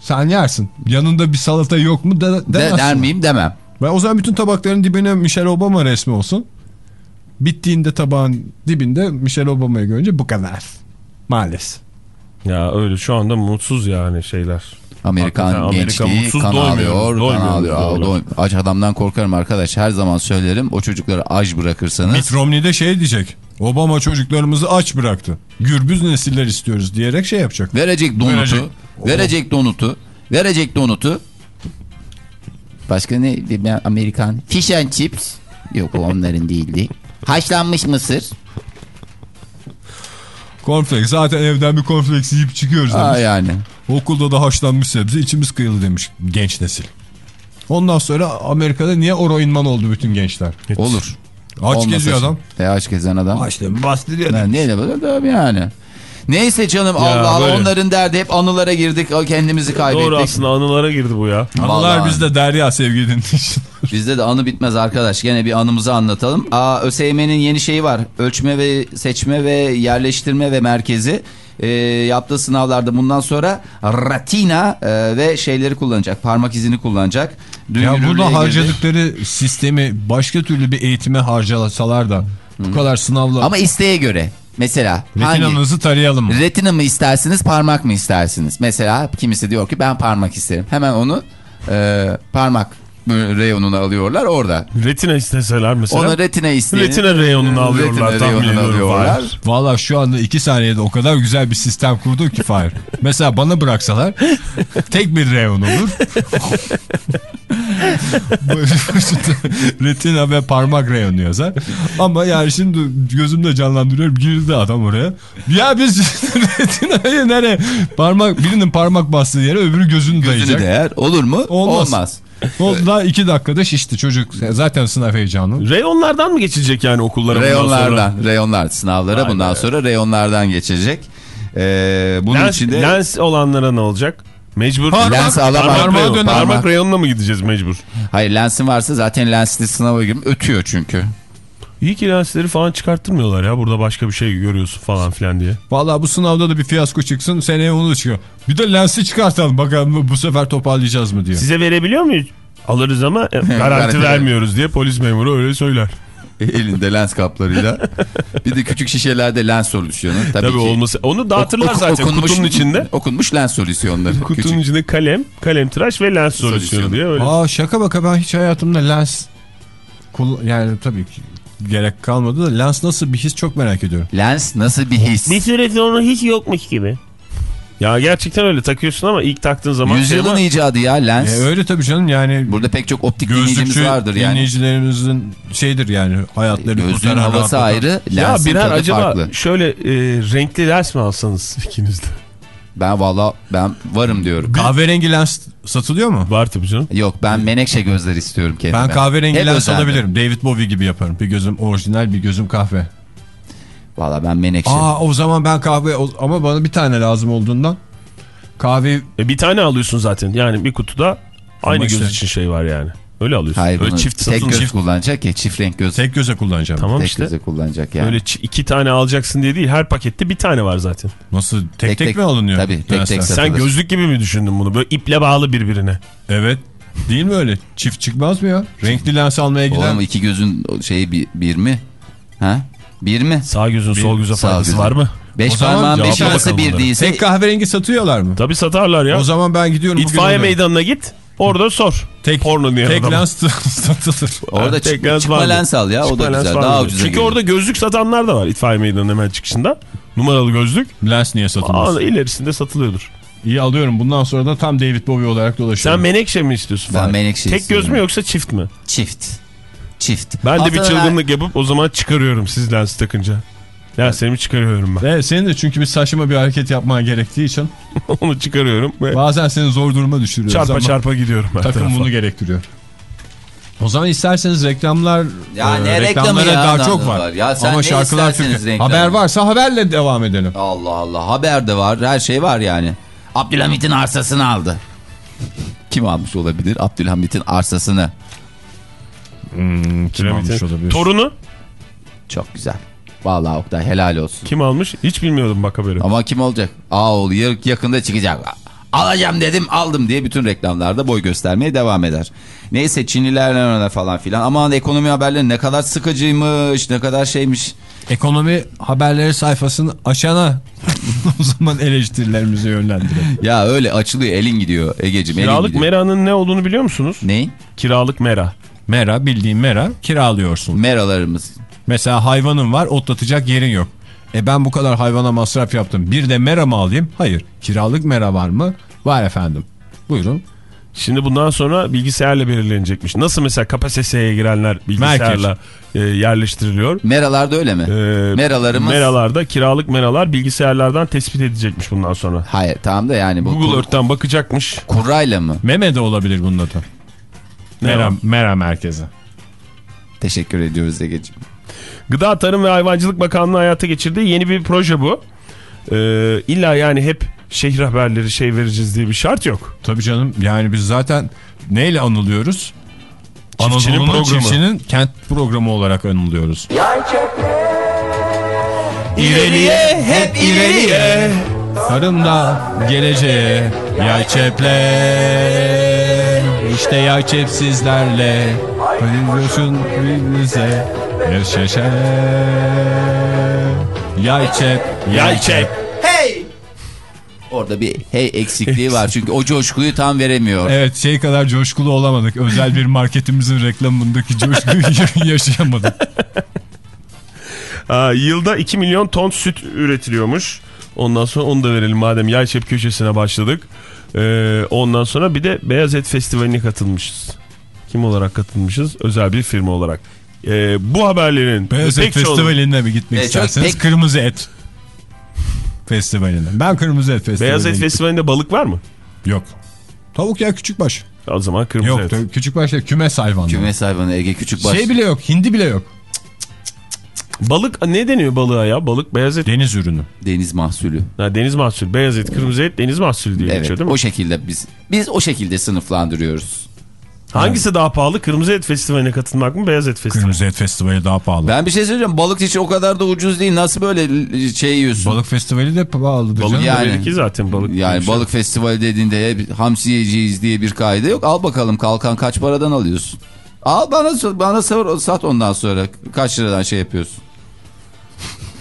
Sen yersin. Yanında bir salata yok mu de, De, der miyim demem. Ben o zaman bütün tabakların dibine Michelle Obama resmi olsun. Bittiğinde tabağın dibinde Michelle Obama'yı görünce bu kadar. Maalesef. Ya öyle şu anda mutsuz yani şeyler. Amerikan Hakikaten Amerika gençliği mutsuz, kan alıyor, kan Aç adamdan korkarım arkadaş. Her zaman söylerim. O çocukları aç bırakırsanız Mitt Romney de şey diyecek. Obama çocuklarımızı aç bıraktı. Gürbüz nesiller istiyoruz diyerek şey yapacak. verecek donutu, Verecek. verecek, donutu, verecek donutu. Başka ne? Ben Amerikan fish and chips. Yok o onların değildi. Haşlanmış mısır. Cornflakes. Zaten evden bir cornflakes yiyip çıkıyoruz demiş. Aa yani. Okulda da haşlanmış sebze içimiz kıyılı demiş genç nesil. Ondan sonra Amerika'da niye oroinman oldu bütün gençler? Olur. Aç Olmasa geziyor adam. E aç gezen adam. Açta bastırıyor. Ne, neyle böyle tabii yani. Neyse canım Allah Allah böyle. onların derdi hep anılara girdik o kendimizi kaybettik. Doğru aslında anılara girdi bu ya. Anılar Vallahi. bizde derya sevgili dinleyiciler. Bizde de anı bitmez arkadaş. Gene bir anımızı anlatalım. Aa, ÖSYM'nin yeni şeyi var. Ölçme ve seçme ve yerleştirme ve merkezi. Ee, yaptığı sınavlarda bundan sonra retina e, ve şeyleri kullanacak. Parmak izini kullanacak. Dün Ya burada girdi. harcadıkları sistemi başka türlü bir eğitime harcalasalar da bu kadar sınavla Ama isteğe göre. Mesela hangi? retinanızı tarayalım mı? Retina mı istersiniz parmak mı istersiniz? Mesela kimisi diyor ki ben parmak isterim. Hemen onu e, parmak reyonuna alıyorlar orada. Retina isteseler mesela. Ona retina isteyen. Retina reyonunu alıyorlar Retina ediyorum. alıyorlar. Valla şu anda iki saniyede o kadar güzel bir sistem kurdu ki Fahir. Mesela bana bıraksalar tek bir reyon olur. Retina ve parmak reyonu yazar. Ama yani şimdi gözümde canlandırıyorum. Girdi adam oraya. Ya biz retinayı nereye? Parmak, birinin parmak bastığı yere öbürü gözünü, Gözünü dayayacak. değer. Olur mu? Olmaz. Olmaz. Oldu da iki dakikada şişti çocuk. Zaten sınav heyecanı. Reyonlardan mı geçilecek yani okullara bundan sonra? Reyonlardan. Reyonlar sınavlara Vay bundan be. sonra reyonlardan geçecek. Ee, bunun Lens, içinde lens olanlara ne olacak? Mecbur. Parmak- Lens alamam. Parmak, reyon- döner. parmak Parmak. reyonuna mı gideceğiz mecbur? hayır lensin varsa zaten lensli sınava girme ötüyor çünkü. İyi ki lensleri falan çıkarttırmıyorlar ya. Burada başka bir şey görüyorsun falan filan diye. Valla bu sınavda da bir fiyasko çıksın seneye onu da çıkıyor. Bir de lensi çıkartalım bakalım bu sefer toparlayacağız mı diyor. Size verebiliyor muyuz? Alırız ama e, Garanti vermiyoruz diye polis memuru öyle söyler. Elinde lens kaplarıyla. bir de küçük şişelerde lens solüsyonu. Tabii, Tabii ki. olması. Onu dağıtırlar Oku- zaten okunmuş- kutunun içinde. Okunmuş lens solüsyonları. Kutunun Küçük. içinde kalem, kalem tıraş ve lens solüsyonu Solüsyonu. diye öyle. Aa şaka baka ben hiç hayatımda lens yani tabii ki gerek kalmadı da lens nasıl bir his çok merak ediyorum. Lens nasıl bir his? Bir süre sonra hiç yokmuş gibi. Ya gerçekten öyle takıyorsun ama ilk taktığın zaman... Yüzyılın Ama- icadı ya lens. E, öyle tabii canım yani Burada pek çok optik dinleyicimiz vardır yani. dinleyicilerimizin şeydir yani hayatlarını Gözlüğün kurtaran havası rahatlıkla. ayrı, Ya lensin birer tadı acaba farklı. şöyle e, renkli lens mi alsanız ikiniz de? Ben valla ben varım diyorum. Kahverengi lens satılıyor mu? Var tabii canım. Yok ben menekşe gözler istiyorum kendime. Ben kahverengi Hep lens özendim. alabilirim. David Bowie gibi yaparım. Bir gözüm orijinal bir gözüm kahve. Valla ben menekşe. Aa o zaman ben kahve ama bana bir tane lazım olduğundan kahve E, bir tane alıyorsun zaten. Yani bir kutuda aynı göz işte- için şey var yani. Öyle alıyorsun. Hayır Öyle çift tek satın. göz Çift, kullanacak ya çift renk göz. Tek, tek göze kullanacağım. tamam işte. göze kullanacak yani. Öyle iki tane alacaksın diye değil. Her pakette bir tane var zaten. Nasıl tek tek, Tek tek- mi alınıyor? Tabii, tek tek satın. Sen Satılır. gözlük gibi mi düşündün bunu? Böyle iple bağlı birbirine. Evet. Değil mi öyle? Çift çıkmaz mı ya? Renkli lens almaya giden. Oğlum iki gözün şeyi bir, bir mi? Ha? Bir mi? Sağ gözün sol göze faydası gözün. var mı? Beş O zaman parmağın beş cevapla arası bakalım bir değilse Tek kahverengi satıyorlar mı? Tabii satarlar ya. O zaman ben gidiyorum. İtfaiye meydanına git. Orada sor. Tek, Porno diye tek lens satılır. orada tek çık, lens çıkma vardır. lens al ya o Çıkma da lens güzel. Daha ucuza Çünkü geliyor. orada gözlük satanlar da var itfaiye meydanının hemen çıkışında. Numaralı gözlük. Lens niye satılmaz? Aa, ilerisinde satılıyordur. İyi alıyorum. Bundan sonra da tam David Bowie olarak Sen dolaşıyorum. menekşe mi istiyorsun? Ben falan? menekşe Tek istiyorum. göz mü yoksa çift mi? Çift. Çift. Ben de bir çılgınlık yapıp o zaman çıkarıyorum siz lens takınca. Lenslerimi çıkarıyorum ben. Ve senin de çünkü bir saçma bir hareket yapman gerektiği için Onu çıkarıyorum ve bazen seni zor duruma düşürüyoruz çarpa ama çarpa gidiyorum. takım tarafa. bunu gerektiriyor. O zaman isterseniz reklamlar Ya e, ne reklamı reklamlara ya? daha çok var? var. Ya sen Ama ne şarkılar reklam. Haber varsa haberle devam edelim. Allah Allah haber de var her şey var yani. Abdülhamit'in arsasını aldı. Kim almış olabilir Abdülhamit'in arsasını? Kim Piramidin almış olabilir? Torunu Çok güzel. Vallahi Oktay helal olsun. kim almış? Hiç bilmiyordum bak haberi. Ama kim olacak? Ağoğlu ya- yakında çıkacak. Alacağım dedim aldım diye bütün reklamlarda boy göstermeye devam eder. Neyse Çinlilerle falan filan. Aman ekonomi haberleri ne kadar sıkıcıymış ne kadar şeymiş. Ekonomi haberleri sayfasını açana o zaman eleştirilerimizi yönlendirelim. Ya öyle açılıyor elin gidiyor Ege'cim elin Kiralık gidiyor. meranın ne olduğunu biliyor musunuz? Ne? Kiralık mera. Mera bildiğin mera kiralıyorsun. Meralarımız. Mesela hayvanın var otlatacak yerin yok. E ben bu kadar hayvana masraf yaptım. Bir de mera mı alayım? Hayır. Kiralık mera var mı? Var efendim. Buyurun. Şimdi bundan sonra bilgisayarla belirlenecekmiş. Nasıl mesela KPSS'ye girenler bilgisayarla e, yerleştiriliyor. Meralarda öyle mi? E, Meralarımız... Meralarda kiralık meralar bilgisayarlardan tespit edecekmiş bundan sonra. Hayır tamam da yani bu Google Earth'ten bakacakmış. kurayla mı? Meme de olabilir bunun adı. Mera? Mera merkezi. Teşekkür ediyoruz Ege'ciğim. Gıda Tarım ve Hayvancılık Bakanlığı hayata geçirdiği yeni bir proje bu. Ee, illa yani hep şehir haberleri şey vereceğiz diye bir şart yok. Tabii canım yani biz zaten neyle anılıyoruz? Çiftçinin Anadolu'nun programı. çiftçinin kent programı olarak anılıyoruz. İleriye hep ileriye. Tarımda geleceğe yay çepler. İşte yay çep sizlerle. Hadi coşun bize bir şişe. Yay çep, Yay çek. Orada bir hey eksikliği var çünkü o coşkuyu tam veremiyor. Evet şey kadar coşkulu olamadık. Özel bir marketimizin reklamındaki coşkuyu yaşayamadık. Aa, yılda 2 milyon ton süt üretiliyormuş. Ondan sonra onu da verelim madem yay çep köşesine başladık. Ee, ondan sonra bir de Beyaz Et Festivali'ne katılmışız. Kim olarak katılmışız? Özel bir firma olarak. Ee, bu haberlerin Beyaz Et Festivali'ne mi gitmek E, çok- isterseniz pek- Kırmızı Et Festivali'ne. Ben Kırmızı Et Festivali'ne Beyaz Et gittim. Festivali'nde balık var mı? Yok. Tavuk ya küçük baş. O zaman kırmızı Yok et. da küçük başta kümes hayvanı. Kümes hayvanı Ege Küçükbaş. Şey bile yok hindi bile yok. Balık ne deniyor balığa ya? Balık beyaz et. Deniz ürünü. Deniz mahsulü. Ha, deniz mahsulü. Beyaz et, kırmızı et, deniz mahsulü diye Evet geçiyor değil mi? o şekilde biz biz o şekilde sınıflandırıyoruz. Hangisi daha pahalı? Kırmızı et festivaline katılmak mı? Beyaz et festivali. Kırmızı Et Festivali daha pahalı. Ben bir şey söyleyeceğim balık için o kadar da ucuz değil nasıl böyle şey yiyorsun? Balık Festivali de pahalıdır Balık. Yani- ki zaten balık. Yani balık festivali dediğinde hep hamsi yiyeceğiz diye bir kaide yok. Al bakalım kalkan kaç paradan alıyorsun? Al bana bana sor, sat ondan sonra kaç liradan şey yapıyorsun?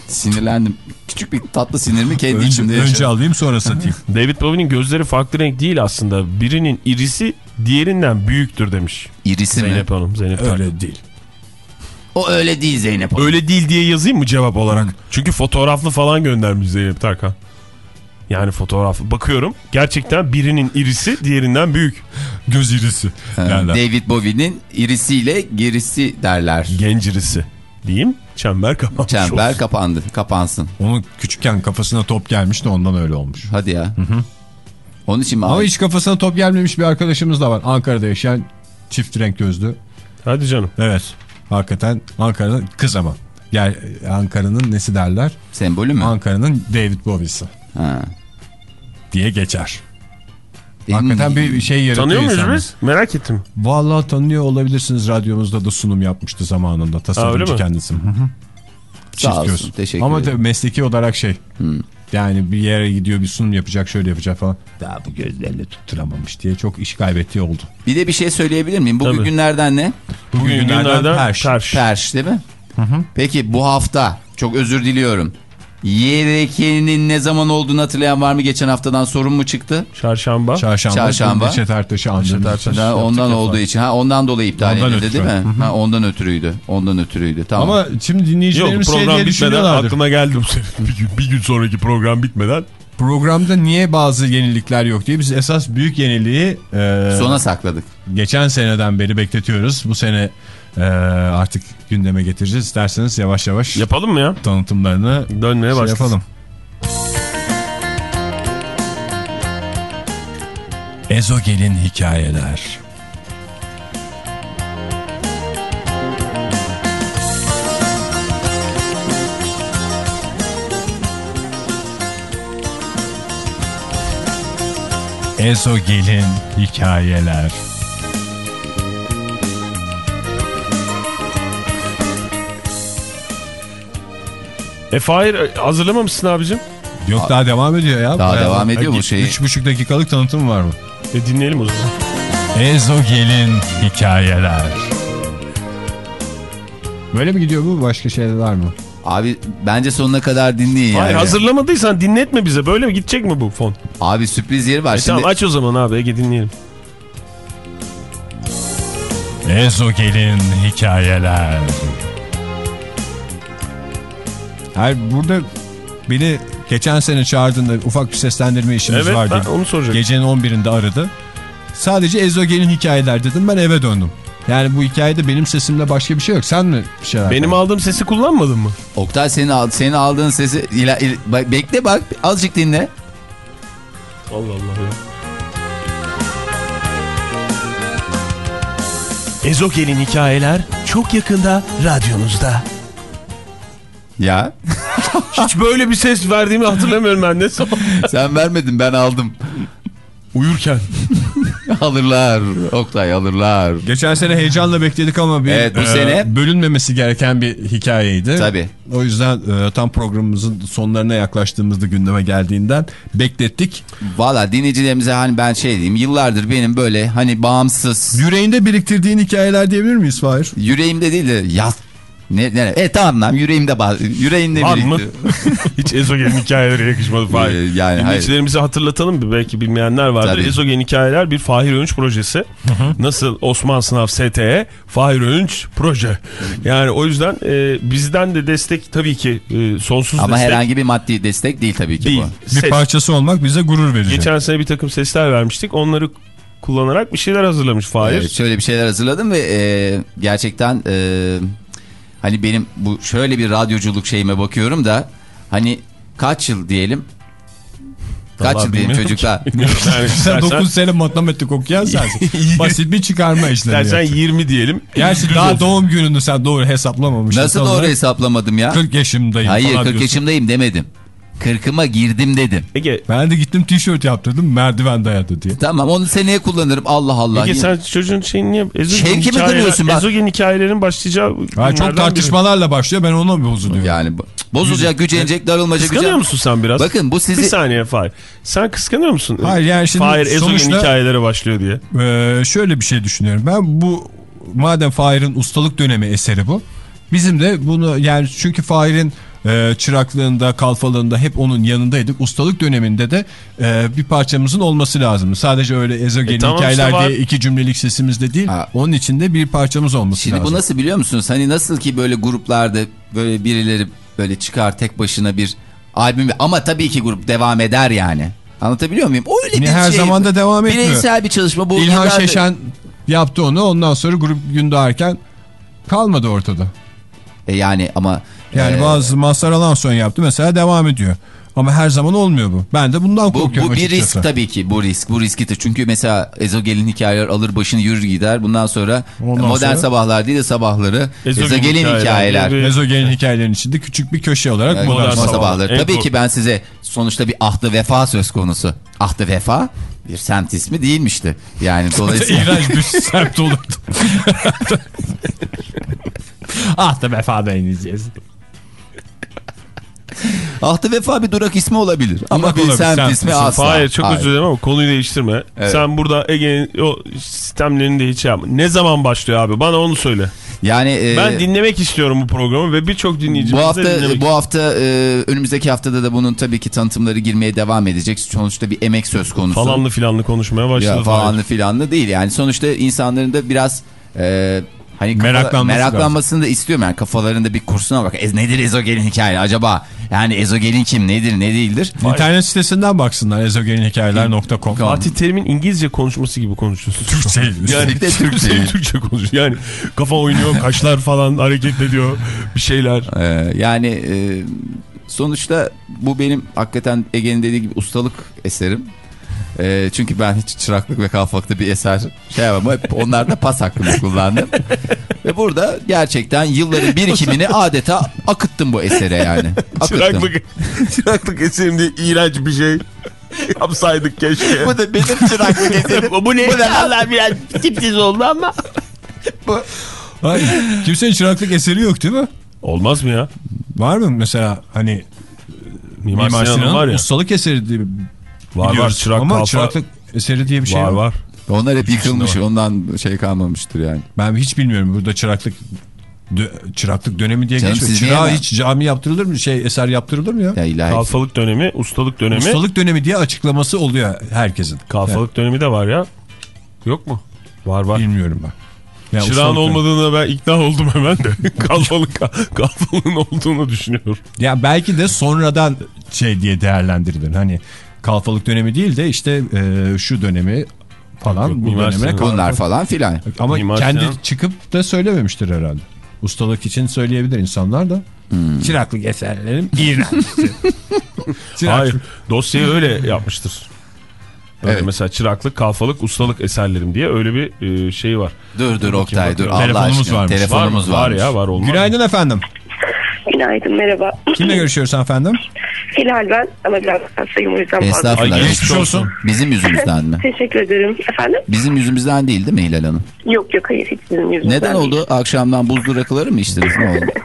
Sinirlendim. Küçük bir tatlı sinirimi kendi Önce, içimde önce yaşıyorum. alayım sonra satayım. David Bowie'nin gözleri farklı renk değil aslında. Birinin irisi diğerinden büyüktür demiş. İrisi mi? Zeynep Hanım. Zeynep Öyle. Öyle değil. O öyle değil Zeynep Hanım. Öyle değil diye yazayım mı cevap olarak? Çünkü fotoğraflı falan göndermiş Zeynep Tarkan. Yani fotoğraflı. Bakıyorum gerçekten birinin irisi diğerinden büyük. Göz irisi Ha, derler. David Bowie'nin irisiyle gerisi derler. Genç irisi. Diyeyim. Çember kapanmış Çember olsun. kapandı. Kapansın. Onun küçükken kafasına top gelmiş de ondan öyle olmuş. Hadi ya. Onun için mi? Ama hiç kafasına top gelmemiş bir arkadaşımız da var. Ankara'da yaşayan çift renk gözlü. Hadi canım. Evet. Hakikaten Ankara'nın kız ama. Gel Ankara'nın nesi derler? Sembolü mü? Ankara'nın David Bowie'si Ha. diye geçer. Hakikaten bir şey yaratıyor Tanıyor muyuz biz? Merak ettim. Vallahi tanıyor olabilirsiniz. Radyomuzda da sunum yapmıştı zamanında. Tasarımcı kendisi. Hı hı. Sağ olsun, göz. teşekkür Ama ederim. mesleki olarak şey. Yani bir yere gidiyor bir sunum yapacak şöyle yapacak falan. Daha bu gözlerini tutturamamış diye çok iş kaybettiği oldu. Bir de bir şey söyleyebilir miyim? Bugün Tabii. günlerden ne? Bugün günlerden Perş. Perş. Perş değil mi? Peki bu hafta çok özür diliyorum. YRK'nin ne zaman olduğunu hatırlayan var mı? Geçen haftadan sorun mu çıktı? Çarşamba. Çarşamba, Çarşamba. Neşet Ertaş'ı. Ha, ondan olduğu için. Ha, ondan dolayı iptal Ondan edildi ötürü. değil mi? Ha, ondan ötürüydü. Ondan ötürüydü. Tamam. Ama şimdi Yok dinleyicilerimiz şey program diye bitmeden aklıma geldi. Bir gün, bir gün sonraki program bitmeden. Programda niye bazı yenilikler yok diye biz esas büyük yeniliği e, Sona sakladık. geçen seneden beri bekletiyoruz. Bu sene e, artık gündeme getireceğiz. İsterseniz yavaş yavaş Yapalım mı ya? tanıtımlarını Dönmeye şey başlasın. yapalım. Ezogel'in hikayeler. Ezogel'in hikayeler. E Fahir hazırlamamışsın abicim. Yok daha devam ediyor ya. Daha Bayağı- devam ediyor mu Üç- şey? Üç buçuk dakikalık tanıtım var mı? E dinleyelim o zaman. Ezogel'in hikayeler. Böyle mi gidiyor bu? Başka şeyler var mı? Abi bence sonuna kadar dinleyin yani. Hayır hazırlamadıysan dinletme bize. Böyle mi gidecek mi bu fon? Abi sürpriz yeri var. E Şimdi tamam aç o zaman abi Ege dinleyelim. Ezogel'in hikayeler. Hayır burada beni geçen sene çağırdığında ufak bir seslendirme işimiz Evet vardı. ben onu soracaktım. Gecenin 11'inde aradı. Sadece ezogelin hikayeler dedim ben eve döndüm. Yani bu hikayede benim sesimle başka bir şey yok. Sen mi bir şeyler Benim aldığım sesi kullanmadın mı? Oktay senin, al- senin aldığın sesi ila- il- bekle bak azıcık dinle. Allah Allah ya. Ezogelin hikayeler çok yakında radyonuzda. Ya Hiç böyle bir ses verdiğimi hatırlamıyorum ben ne zaman. sen vermedin ben aldım. Uyurken. alırlar Oktay alırlar. Geçen sene heyecanla bekledik ama bir Evet, bu e, sene- bölünmemesi gereken bir hikayeydi. Tabii. O yüzden e, tam programımızın sonlarına yaklaştığımızda gündeme geldiğinden beklettik. Valla dinleyicilerimize hani ben şey diyeyim yıllardır benim böyle hani bağımsız Yüreğinde biriktirdiğin hikayeler diyebilir miyiz Fahir? yüreğimde değil de yaz. Ne, ne, e tamam lan yüreğimde bazı yüreğinde Var mı? birikti. Hiç ezogelin hikayelere yakışmadı Fahir. Ee, yani Dinleyicilerimize hatırlatalım bir belki bilmeyenler vardır. Tabii. Ezogelin hikayeler bir Fahir Öğünç projesi. Nasıl Osman Sınav STE Fahir Öğünç proje. Yani o yüzden e, bizden de destek tabii ki e, sonsuz Ama destek herhangi bir maddi destek değil tabii ki değil. bu. Bir Ses. parçası olmak bize gurur verecek. Geçen sene bir takım sesler vermiştik. Onları kullanarak bir şeyler hazırlamış Fahir. Evet, şöyle bir şeyler hazırladım ve e, gerçekten e, hani benim bu şöyle bir radyoculuk şeyime bakıyorum da hani kaç yıl diyelim kaç yıl diyelim çocuklar yani Sen istersen, 9 sene matematik okuyan sensin. Basit bir çıkarma işlemi. yaptın. 20 diyelim. Gerçi daha olsun. doğum gününü sen doğru hesaplamamışsın. nasıl doğru hesaplamadım ya 40 yaşımdayım hayır falan 40 diyorsun. yaşımdayım demedim 40'ıma girdim dedim Ege, Ben de gittim tişört yaptırdım merdiven dayadı diye. tamam onu seneye kullanırım Allah Allah Ege sen çocuğun şeyini niye... Şevkimi hikayeler- kırıyorsun bak. Ezogelin hikayelerin başlayacağı Ha, çok biri. tartışmalarla başlıyor ben ona bir bozuluyorum. yani bozulacak gücenecek darılmacak Kıskanıyor gücen musun sen biraz? bakın bu Bir sizi saniye Fahir. Sen kıskanıyor musun? Hayır, yani şimdi Fahir Ezogelin sonuçta- hikayelere başlıyor diye. Ee, şöyle bir şey düşünüyorum. Ben bu madem Fahir'in ustalık dönemi eseri bu. Bizim de bunu yani çünkü Fahir'in e, çıraklığında, kalfalığında hep onun yanındaydık. Ustalık döneminde de e, bir parçamızın olması lazım. Sadece öyle ezogelin E, tamam hikayeler işte var. diye iki cümlelik sesimizde değil. Ha. Onun içinde bir parçamız olması Şimdi lazım. bu nasıl biliyor musunuz? Hani nasıl ki böyle gruplarda böyle birileri böyle çıkar tek başına bir albüm ama tabii ki grup devam eder yani. Anlatabiliyor muyum? Öyle bir her şey. zaman da devam etmiyor. Bireysel bir çalışma bu. İlhan yıllardır- Şeşen yaptı onu. Ondan sonra grup gün doğarken kalmadı ortada. E yani ama Yani e, bazı Mazhar Alanson yaptı mesela devam ediyor. Ama her zaman olmuyor bu. Ben de bundan bu, korkuyorum bu bir açıkçası. risk tabii ki bu risk bu riski de çünkü mesela ezogelin hikayeler alır başını yürür gider bundan sonra Ondan modern sonra- sabahlar değil de sabahları Ezogelin ezogelin, hikayeler hikayeler, gibi. Ezogelin hikayelerin içinde küçük bir köşe olarak Yani modern modern modern sabah. sabah. sabahları. Tabii ki ben size sonuçta bir ahdı vefa söz konusu. Ahdı vefa bir semt ismi değilmişti. Yani dolayısıyla İğrenç bir semt olurdu. ah da vefada ineceğiz. ahdı vefa bir durak ismi olabilir. Ama Durak bir olabilir, semt, ismi asla. Fahir çok Hayır. özür dilerim ama konuyu değiştirme. Evet. Sen burada Ege'nin o sistemlerini de hiç şey yapma. Ne zaman başlıyor abi? Bana onu söyle. Yani e, Ben dinlemek istiyorum bu programı ve birçok dinleyicimiz bu de hafta dinlemek bu hafta e, önümüzdeki haftada da bunun tabii ki tanıtımları girmeye devam edecek. Sonuçta bir emek söz konusu. Falanlı filanlı konuşmaya başladı. ya, falanlı filanlı değil. Yani sonuçta insanların da biraz e, hani kafa- Meraklanması meraklanmasını da istiyorum. Yani kafalarında bir kursuna bak. Ez, nedir ezogelin hikaye acaba? Yani ezogelin kim nedir ne değildir? İnternet sitesinden baksınlar ezogelinhikayeler.com. Fatih Terim'in İngilizce konuşması gibi konuşuyorsun. Türkçe. Yani Bir de Türkçe. Türkçe, Türkçe konuşuyor. Yani kafa oynuyor, kaşlar falan hareket ediyor bir şeyler. Ee, yani e, sonuçta bu benim hakikaten Ege'nin dediği gibi ustalık eserim. E, çünkü ben hiç çıraklık ve kalfakta bir eser şey yapamam. Hep onlarda pas hakkımı kullandım. ve burada gerçekten yılların birikimini adeta akıttım bu esere yani. Akıttım. Çıraklık, çıraklık eserimde iğrenç bir şey yapsaydık keşke. Bu da benim çıraklık eserim. bu ne? Bu? Allah biraz tipsiz oldu ama. Hayır. Kimsenin çıraklık eseri yok değil mi? Olmaz mı ya? Var mı mesela hani Mimar, Mimar Sinan'ın var ya. ustalık eseri diye Var var çırak Ama kalfa. çıraklık eseri diye bir şey var yok. var. Onlar hep yıkılmış. Ondan şey kalmamıştır yani. Ben hiç bilmiyorum burada çıraklık dö- çıraklık dönemi diye Canım geçiyor. siz Çırağa hiç cami yaptırılır mı? Şey eser yaptırılır mı ya? Ya ilahi. Kalfalık dönemi, ustalık dönemi. Ustalık dönemi diye açıklaması oluyor herkesin. Kalfalık dönemi de var ya. Yok mu? Var var. Bilmiyorum ben. Yani Çırağın olmadığına ben ikna oldum hemen de. Kalfalık, kalfalığın olduğunu düşünüyorum. Ya belki de sonradan şey diye değerlendirilir. Hani kalfalık dönemi değil de işte e, şu dönemi falan Yok, bu dönemine Sinan. kaldı. Bunlar falan filan. Ama Mimar kendi Sinan. çıkıp da söylememiştir herhalde. Ustalık için söyleyebilir insanlar da. Hmm. Çıraklık eserlerim. Çıraklık. Hayır dosyayı öyle yapmıştır. Böyle Evet. mesela çıraklık, kalfalık, ustalık eserlerim diye öyle bir e, şey var. Dur dur Oktay dur. Allah Telefonumuz aşkına. varmış. Telefonumuz var, var ya var olmaz. Günaydın efendim. Günaydın merhaba. Kimle görüşüyoruz efendim? Hilal ben ama biraz hastayım o yüzden fazla. Estağfurullah. Ay, Geçmiş olsun. Bizim yüzümüzden mi? Teşekkür ederim. Efendim? Bizim yüzümüzden değil değil mi Hilal Hanım? Yok yok hayır hiç bizim yüzümüzden Neden değil. oldu? Akşamdan buzlu rakıları mı içtiniz? Ne oldu?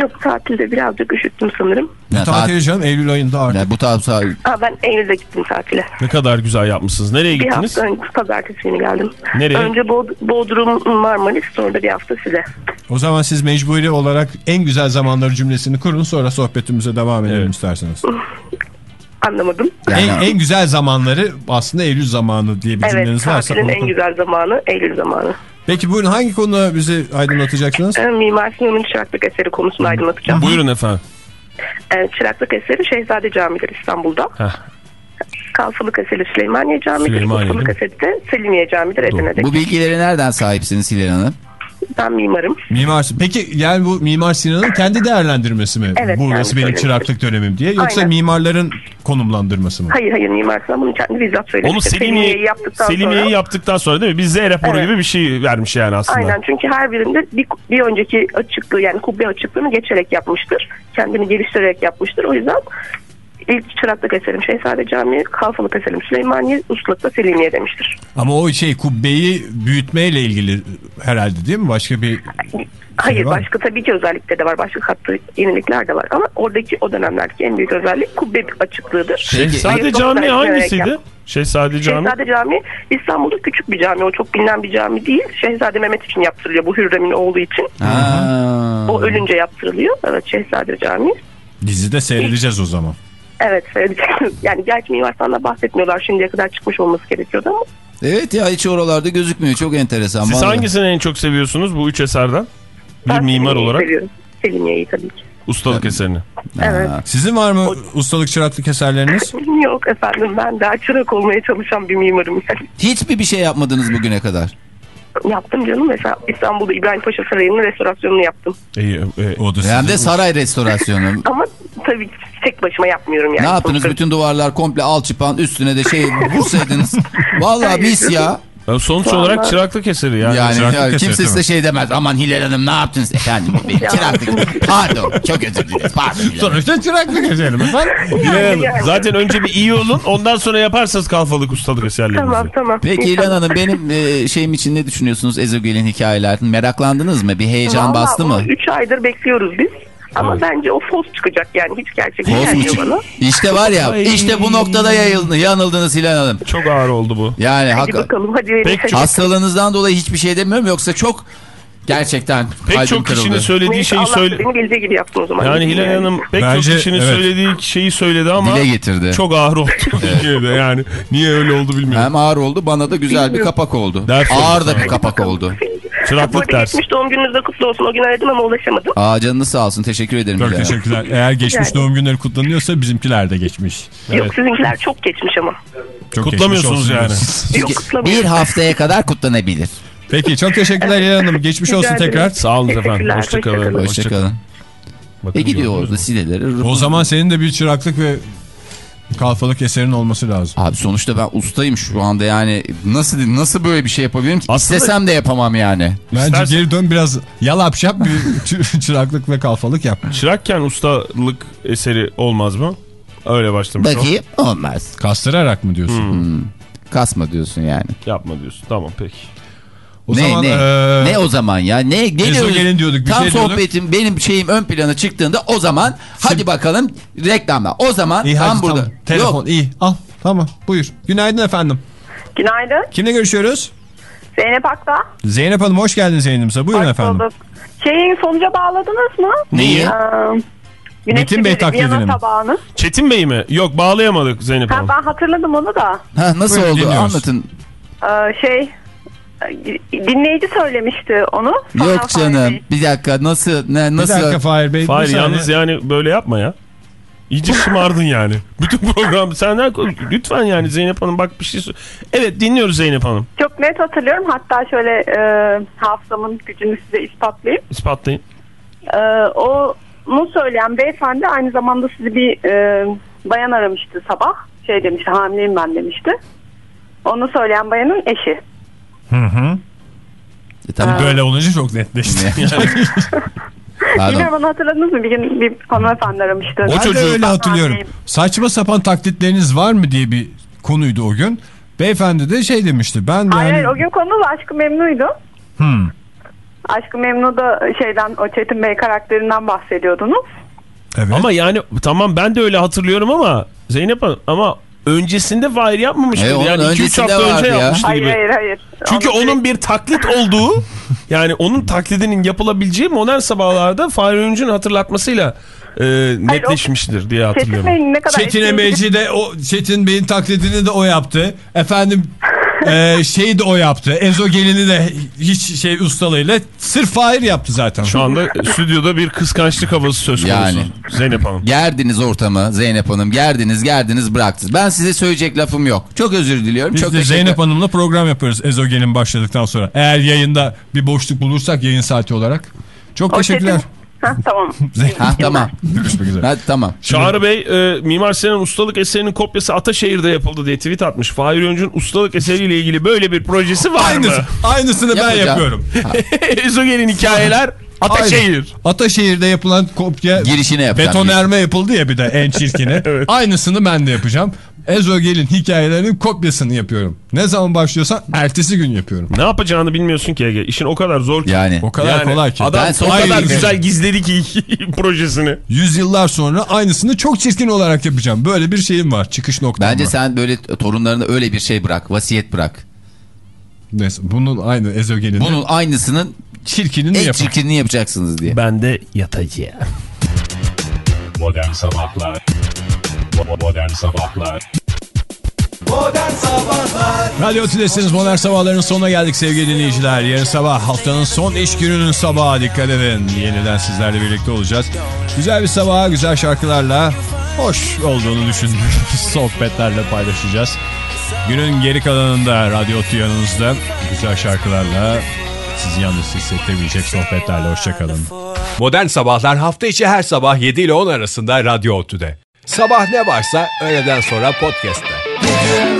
Yok tatilde birazcık üşüttüm sanırım. Ya, Tatil canım Eylül ayında artık. ya bu tarz Aa, ben Eylül'de gittim tatile. Ne kadar güzel yapmışsınız. Nereye Bir gittiniz? hafta önce pazartesi günü geldim. Nereye? Önce Bod- Bodrum Marmaris sonra da bir hafta size. O zaman siz mecburi olarak en güzel zamanları cümlesini kurun sonra sohbetimize devam edelim Evet. isterseniz. Anlamadım. yani, En, en güzel zamanları aslında Eylül zamanı diye bir Evet cümleniz varsa. tatilin onu en güzel zamanı Eylül zamanı. Peki buyurun hangi konuda bizi aydınlatacaksınız? Ee, Mimar Sinan'ın çıraklık eseri konusunu aydınlatacağım. Buyurun efendim. Ee, çıraklık eseri Şehzade Camii'dir İstanbul'da. Heh. Kalfalık eseri Süleymaniye Camii'dir. Süleymaniye, değil eseri de Selimiye Camii'dir Edirne'de. bu bilgileri nereden sahipsiniz Hilal Hanım? Ben mimarım. Mimar Peki yani bu Mimar Sinan'ın kendi değerlendirmesi mi? Evet, Burası benim söylemiş. çıraklık dönemim diye yoksa Aynen. mimarların konumlandırması mı? Hayır hayır Mimar Sinan bunu kendi bizzat söylemiştir. Onu Selimiye'yi Selimiye, yaptıktan Selimiye'yi sonra. yaptıktan sonra değil mi? Bir Z raporu Evet. gibi bir şey vermiş yani aslında. Aynen çünkü her birinde bir, bir önceki açıklığı yani kubbe açıklığını geçerek yapmıştır. Kendini geliştirerek yapmıştır. O yüzden ilk çıraklık eserim Şehzade Camii, kalfalık eserim Süleymaniye, ustalıkta Selimiye demiştir. Ama o şey kubbeyi büyütmeyle ilgili herhalde değil mi? Başka bir Hayır mı? başka tabii ki özellikle de var. Başka katlı yenilikler de var. Ama oradaki o dönemlerdeki en büyük özellik kubbe açıklığıdır. Şehzade Ayakta Camii hangisiydi? Şehzade Camii. Şehzade Camii İstanbul'da küçük bir cami. O çok bilinen bir cami değil. Şehzade Mehmet için yaptırılıyor. Bu Hürrem'in oğlu için. Ha. O ölünce yaptırılıyor. Evet Şehzade Camii. dizide seyredeceğiz o zaman. Evet. Yani gerçi Mimar Sinan'dan bahsetmiyorlar. Şimdiye kadar çıkmış olması gerekiyordu ama. Evet ya hiç oralarda gözükmüyor. Çok enteresan. Siz Vallahi. hangisini en çok seviyorsunuz bu üç eserden? Bir ben mimar Selimiye'yi olarak Seviyorum. Selimiye'yi tabii ki. ustalık eserini. Evet. Sizin var mı ustalık çıraklık eserleriniz? Yok efendim ben daha çırak olmaya çalışan bir mimarım. Yani. Hiç mi bir şey yapmadınız bugüne kadar? Yaptım canım mesela İstanbul'da İbrahim Paşa Sarayı'nın restorasyonunu yaptım. E, e, O da Hem de saray restorasyonu. Ama tabii ki tek başıma yapmıyorum yani. ne yaptınız? Sonuçta- Bütün duvarlar komple alçıpan üstüne de şey vursaydınız. Vallahi mis ya. e, sonuç Vallahi- olarak çıraklık eseri yani. Yani, çıraklık yani eseri, kimse size mi? şey demez. Aman Hilal Hanım ne yaptınız? Efendim çıraklık. Pardon. Çok özür dileriz. Pardon Hilal. Sonuçta çıraklık eserim efendim. Hilal Hanım, Yani. Zaten önce bir iyi olun ondan sonra yaparsanız kalfalık ustalık eserlerinizi. Tamam tamam. Peki. İlhan Hanım benim e, şeyim için ne düşünüyorsunuz Ezogel'in hikayelerini? Meraklandınız mı? Bir heyecan bastı mı? 3 aydır bekliyoruz biz. Ama bence o fos çıkacak yani hiç gerçek gelmiyor çık- bana. İşte var ya Ay. işte bu noktada yayıldınız, yanıldınız Hilal Hanım. Çok ağır oldu bu. Yani Hadi bakalım hadi verin. Hastalığınızdan dolayı hiçbir şey demiyorum yoksa çok gerçekten Pek çok kişinin kırıldı. söylediği Neyse, şeyi söyle. beni bildiği gibi yaptın o zaman. Yani Hilal Hanım pek Bence, çok kişinin evet. söylediği şeyi söyledi ama Dile getirdi. çok ağır oldu. De yani niye öyle oldu bilmiyorum. Hem ağır oldu bana da güzel bir kapak oldu. Ders ağır da bir kapak oldu. Çıraklık dersi. geçmiş doğum gününüz de kutlu olsun. O gün aradım ama ulaşamadım. Aa canınız sağ olsun teşekkür ederim. Çok teşekkürler. Eğer geçmiş Yani. doğum günleri kutlanıyorsa bizimkiler de geçmiş. Yok sizinkiler çok geçmiş ama. Çok Kutlamıyorsunuz yani. Yok Bir kutlamıyorum. haftaya kadar kutlanabilir. Peki çok teşekkürler İlhan Hanım. Geçmiş Rica olsun tekrar. Sağ olun efendim. Hoşçakalın. hoşçakalın. Hoşçakalın. Bakın E gidiyor orada sileleri. O zaman senin de bir çıraklık ve kalfalık eserin olması lazım. Abi sonuçta ben ustayım şu anda yani nasıl nasıl böyle bir şey yapabilirim ki? Aslında- İstesem de yapamam yani. Bence İstersen- geri dön biraz yalap şap bir çı- çıraklık ve kalfalık yap. Çırakken ustalık eseri olmaz mı? Öyle başlamış o. Bakayım olmaz. Kastırarak mı diyorsun? Hmm. Kasma diyorsun yani. Yapma diyorsun. Tamam peki. O ne zaman ne? eee, ne o zaman ya? Ne ne diyoruz? Ezogelin diyorduk, bir Tam şey diyorduk. sohbetim benim şeyim ön plana çıktığında o zaman hadi bakalım reklamla. O zaman İyi tam hadi burada. tamam. Telefon Yok. iyi al tamam buyur. Günaydın efendim. Günaydın. Kimle görüşüyoruz? Zeynep Akta. Zeynep Hanım hoş geldiniz yayınımıza. Buyurun Hoş efendim. bulduk. Şeyin sonuca bağladınız mı? Neyi? Ee, Metin Bey taklidini mi? tabağını. Çetin Bey mi? Yok bağlayamadık Zeynep Ha, Hanım. ben hatırladım onu da. Ha, nasıl Buyurun, oldu? dinliyoruz. Anlatın. Ee, şey dinleyici söylemişti onu. Sonra Yok canım. Bir dakika nasıl ne Bir nasıl? dakika Fahir Bey. bir Fahir yalnız yani böyle yapma ya. İyice şımardın yani. Bütün program senden lütfen yani Zeynep Hanım bak bir şey sor- Evet dinliyoruz Zeynep Hanım. Çok net hatırlıyorum. Hatta şöyle e, hafızamın gücünü size ispatlayayım. İspatlayın. E, onu söyleyen beyefendi aynı zamanda sizi bir e, bayan aramıştı sabah. Şey demişti hamileyim ben demişti. Onu söyleyen bayanın eşi. E, tamam. Böyle olunca çok netleşti. Pardon. Bilmiyorum onu hatırladınız mı? Bir gün bir hanımefendi aramıştı. O Ben çocuğu öyle hatırlıyorum. Saçma sapan taklitleriniz var mı diye bir konuydu o gün. Beyefendi de şey demişti. Ben de Hayır, yani... o gün konumuz Aşkı Memnu'ydu. Hmm. Aşkı Memnu'da şeyden o Çetin Bey karakterinden bahsediyordunuz. Evet. Ama yani tamam ben de öyle hatırlıyorum ama Zeynep Hanım ama öncesinde Fahir yapmamış E, mıydı? onun Yani 2-3 öncesinde hafta vardı önce ya. yapmıştı Hayır gibi. hayır hayır. Çünkü Onu onun direkt- bir taklit olduğu yani onun taklidinin yapılabileceği modern sabahlarda Fahir Öğüncü'nün hatırlatmasıyla e, netleşmiştir diye Çetin hatırlıyorum. Bey ne kadar Çetin Emeci de o Çetin Bey'in taklidini de o yaptı. Efendim e, şeyi de o yaptı. Ezogelini de hiç şey ustalığıyla sırf Fahir yaptı zaten. Şu anda stüdyoda bir kıskançlık havası söz konusu. Yani. Zeynep Hanım. Gerdiniz ortamı Zeynep Hanım. Gerdiniz gerdiniz bıraktınız. Ben size söyleyecek lafım yok. Çok özür diliyorum. Biz çok de Zeynep Hanım'la program yaparız Ezogelin başladıktan sonra. Eğer yayında bir boşluk bulursak yayın saati olarak. Çok O teşekkürler. Çetin- Ha, tamam. Ha tamam. Görüşmek üzere. Hadi tamam. Çağrı Bey, e, Mimar Sinan'ın ustalık eserinin kopyası Ataşehir'de yapıldı diye tweet atmış. Fahir Öğüncü'nün ustalık eseriyle ilgili böyle bir projesi var Aynısı, mı? aynısını ben Yapacağım. yapıyorum. Ezogel'in hikayeler Ataşehir. Aynı. Ataşehir'de yapılan kopya Girişini yapacağım. betonerme yapıldı ya bir de en çirkini. Aynısını ben de yapacağım. Ezogel'in hikayelerinin kopyasını yapıyorum. Ne zaman başlıyorsan ertesi gün yapıyorum. Ne yapacağını bilmiyorsun ki Ege. İşin o kadar zor ki. Yani. O kadar Yani kolay ki. Adam Ben o kadar güzel gizledi ki projesini. Yüzyıllar sonra aynısını çok çirkin olarak yapacağım. Böyle bir şeyim var. Çıkış noktam Bence var. sen böyle torunlarına öyle bir şey bırak. Vasiyet bırak. Neyse, bunun aynı Ezogel'in Bunun aynısının çirkinini en yapın. çirkinini yapacaksınız diye. Ben de yatacağım. Modern Sabahlar Bo- Modern Sabahlar Radyo Tülesi'niz Modern Sabahların sonuna geldik sevgili dinleyiciler. Yarın sabah haftanın son iş gününün sabahı dikkat edin. Yeniden sizlerle birlikte olacağız. Güzel bir sabah, güzel şarkılarla hoş olduğunu düşündüğümüz sohbetlerle paylaşacağız. Günün geri kalanında Radyo Tü yanınızda güzel şarkılarla sizi yalnız hissettirmeyecek sohbetlerle hoşçakalın. Modern Sabahlar hafta içi her sabah 7 ile 10 arasında Radyo Otü'de. Sabah ne varsa öğleden sonra podcast'te.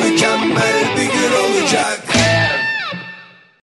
Mükemmel bir gün olacak.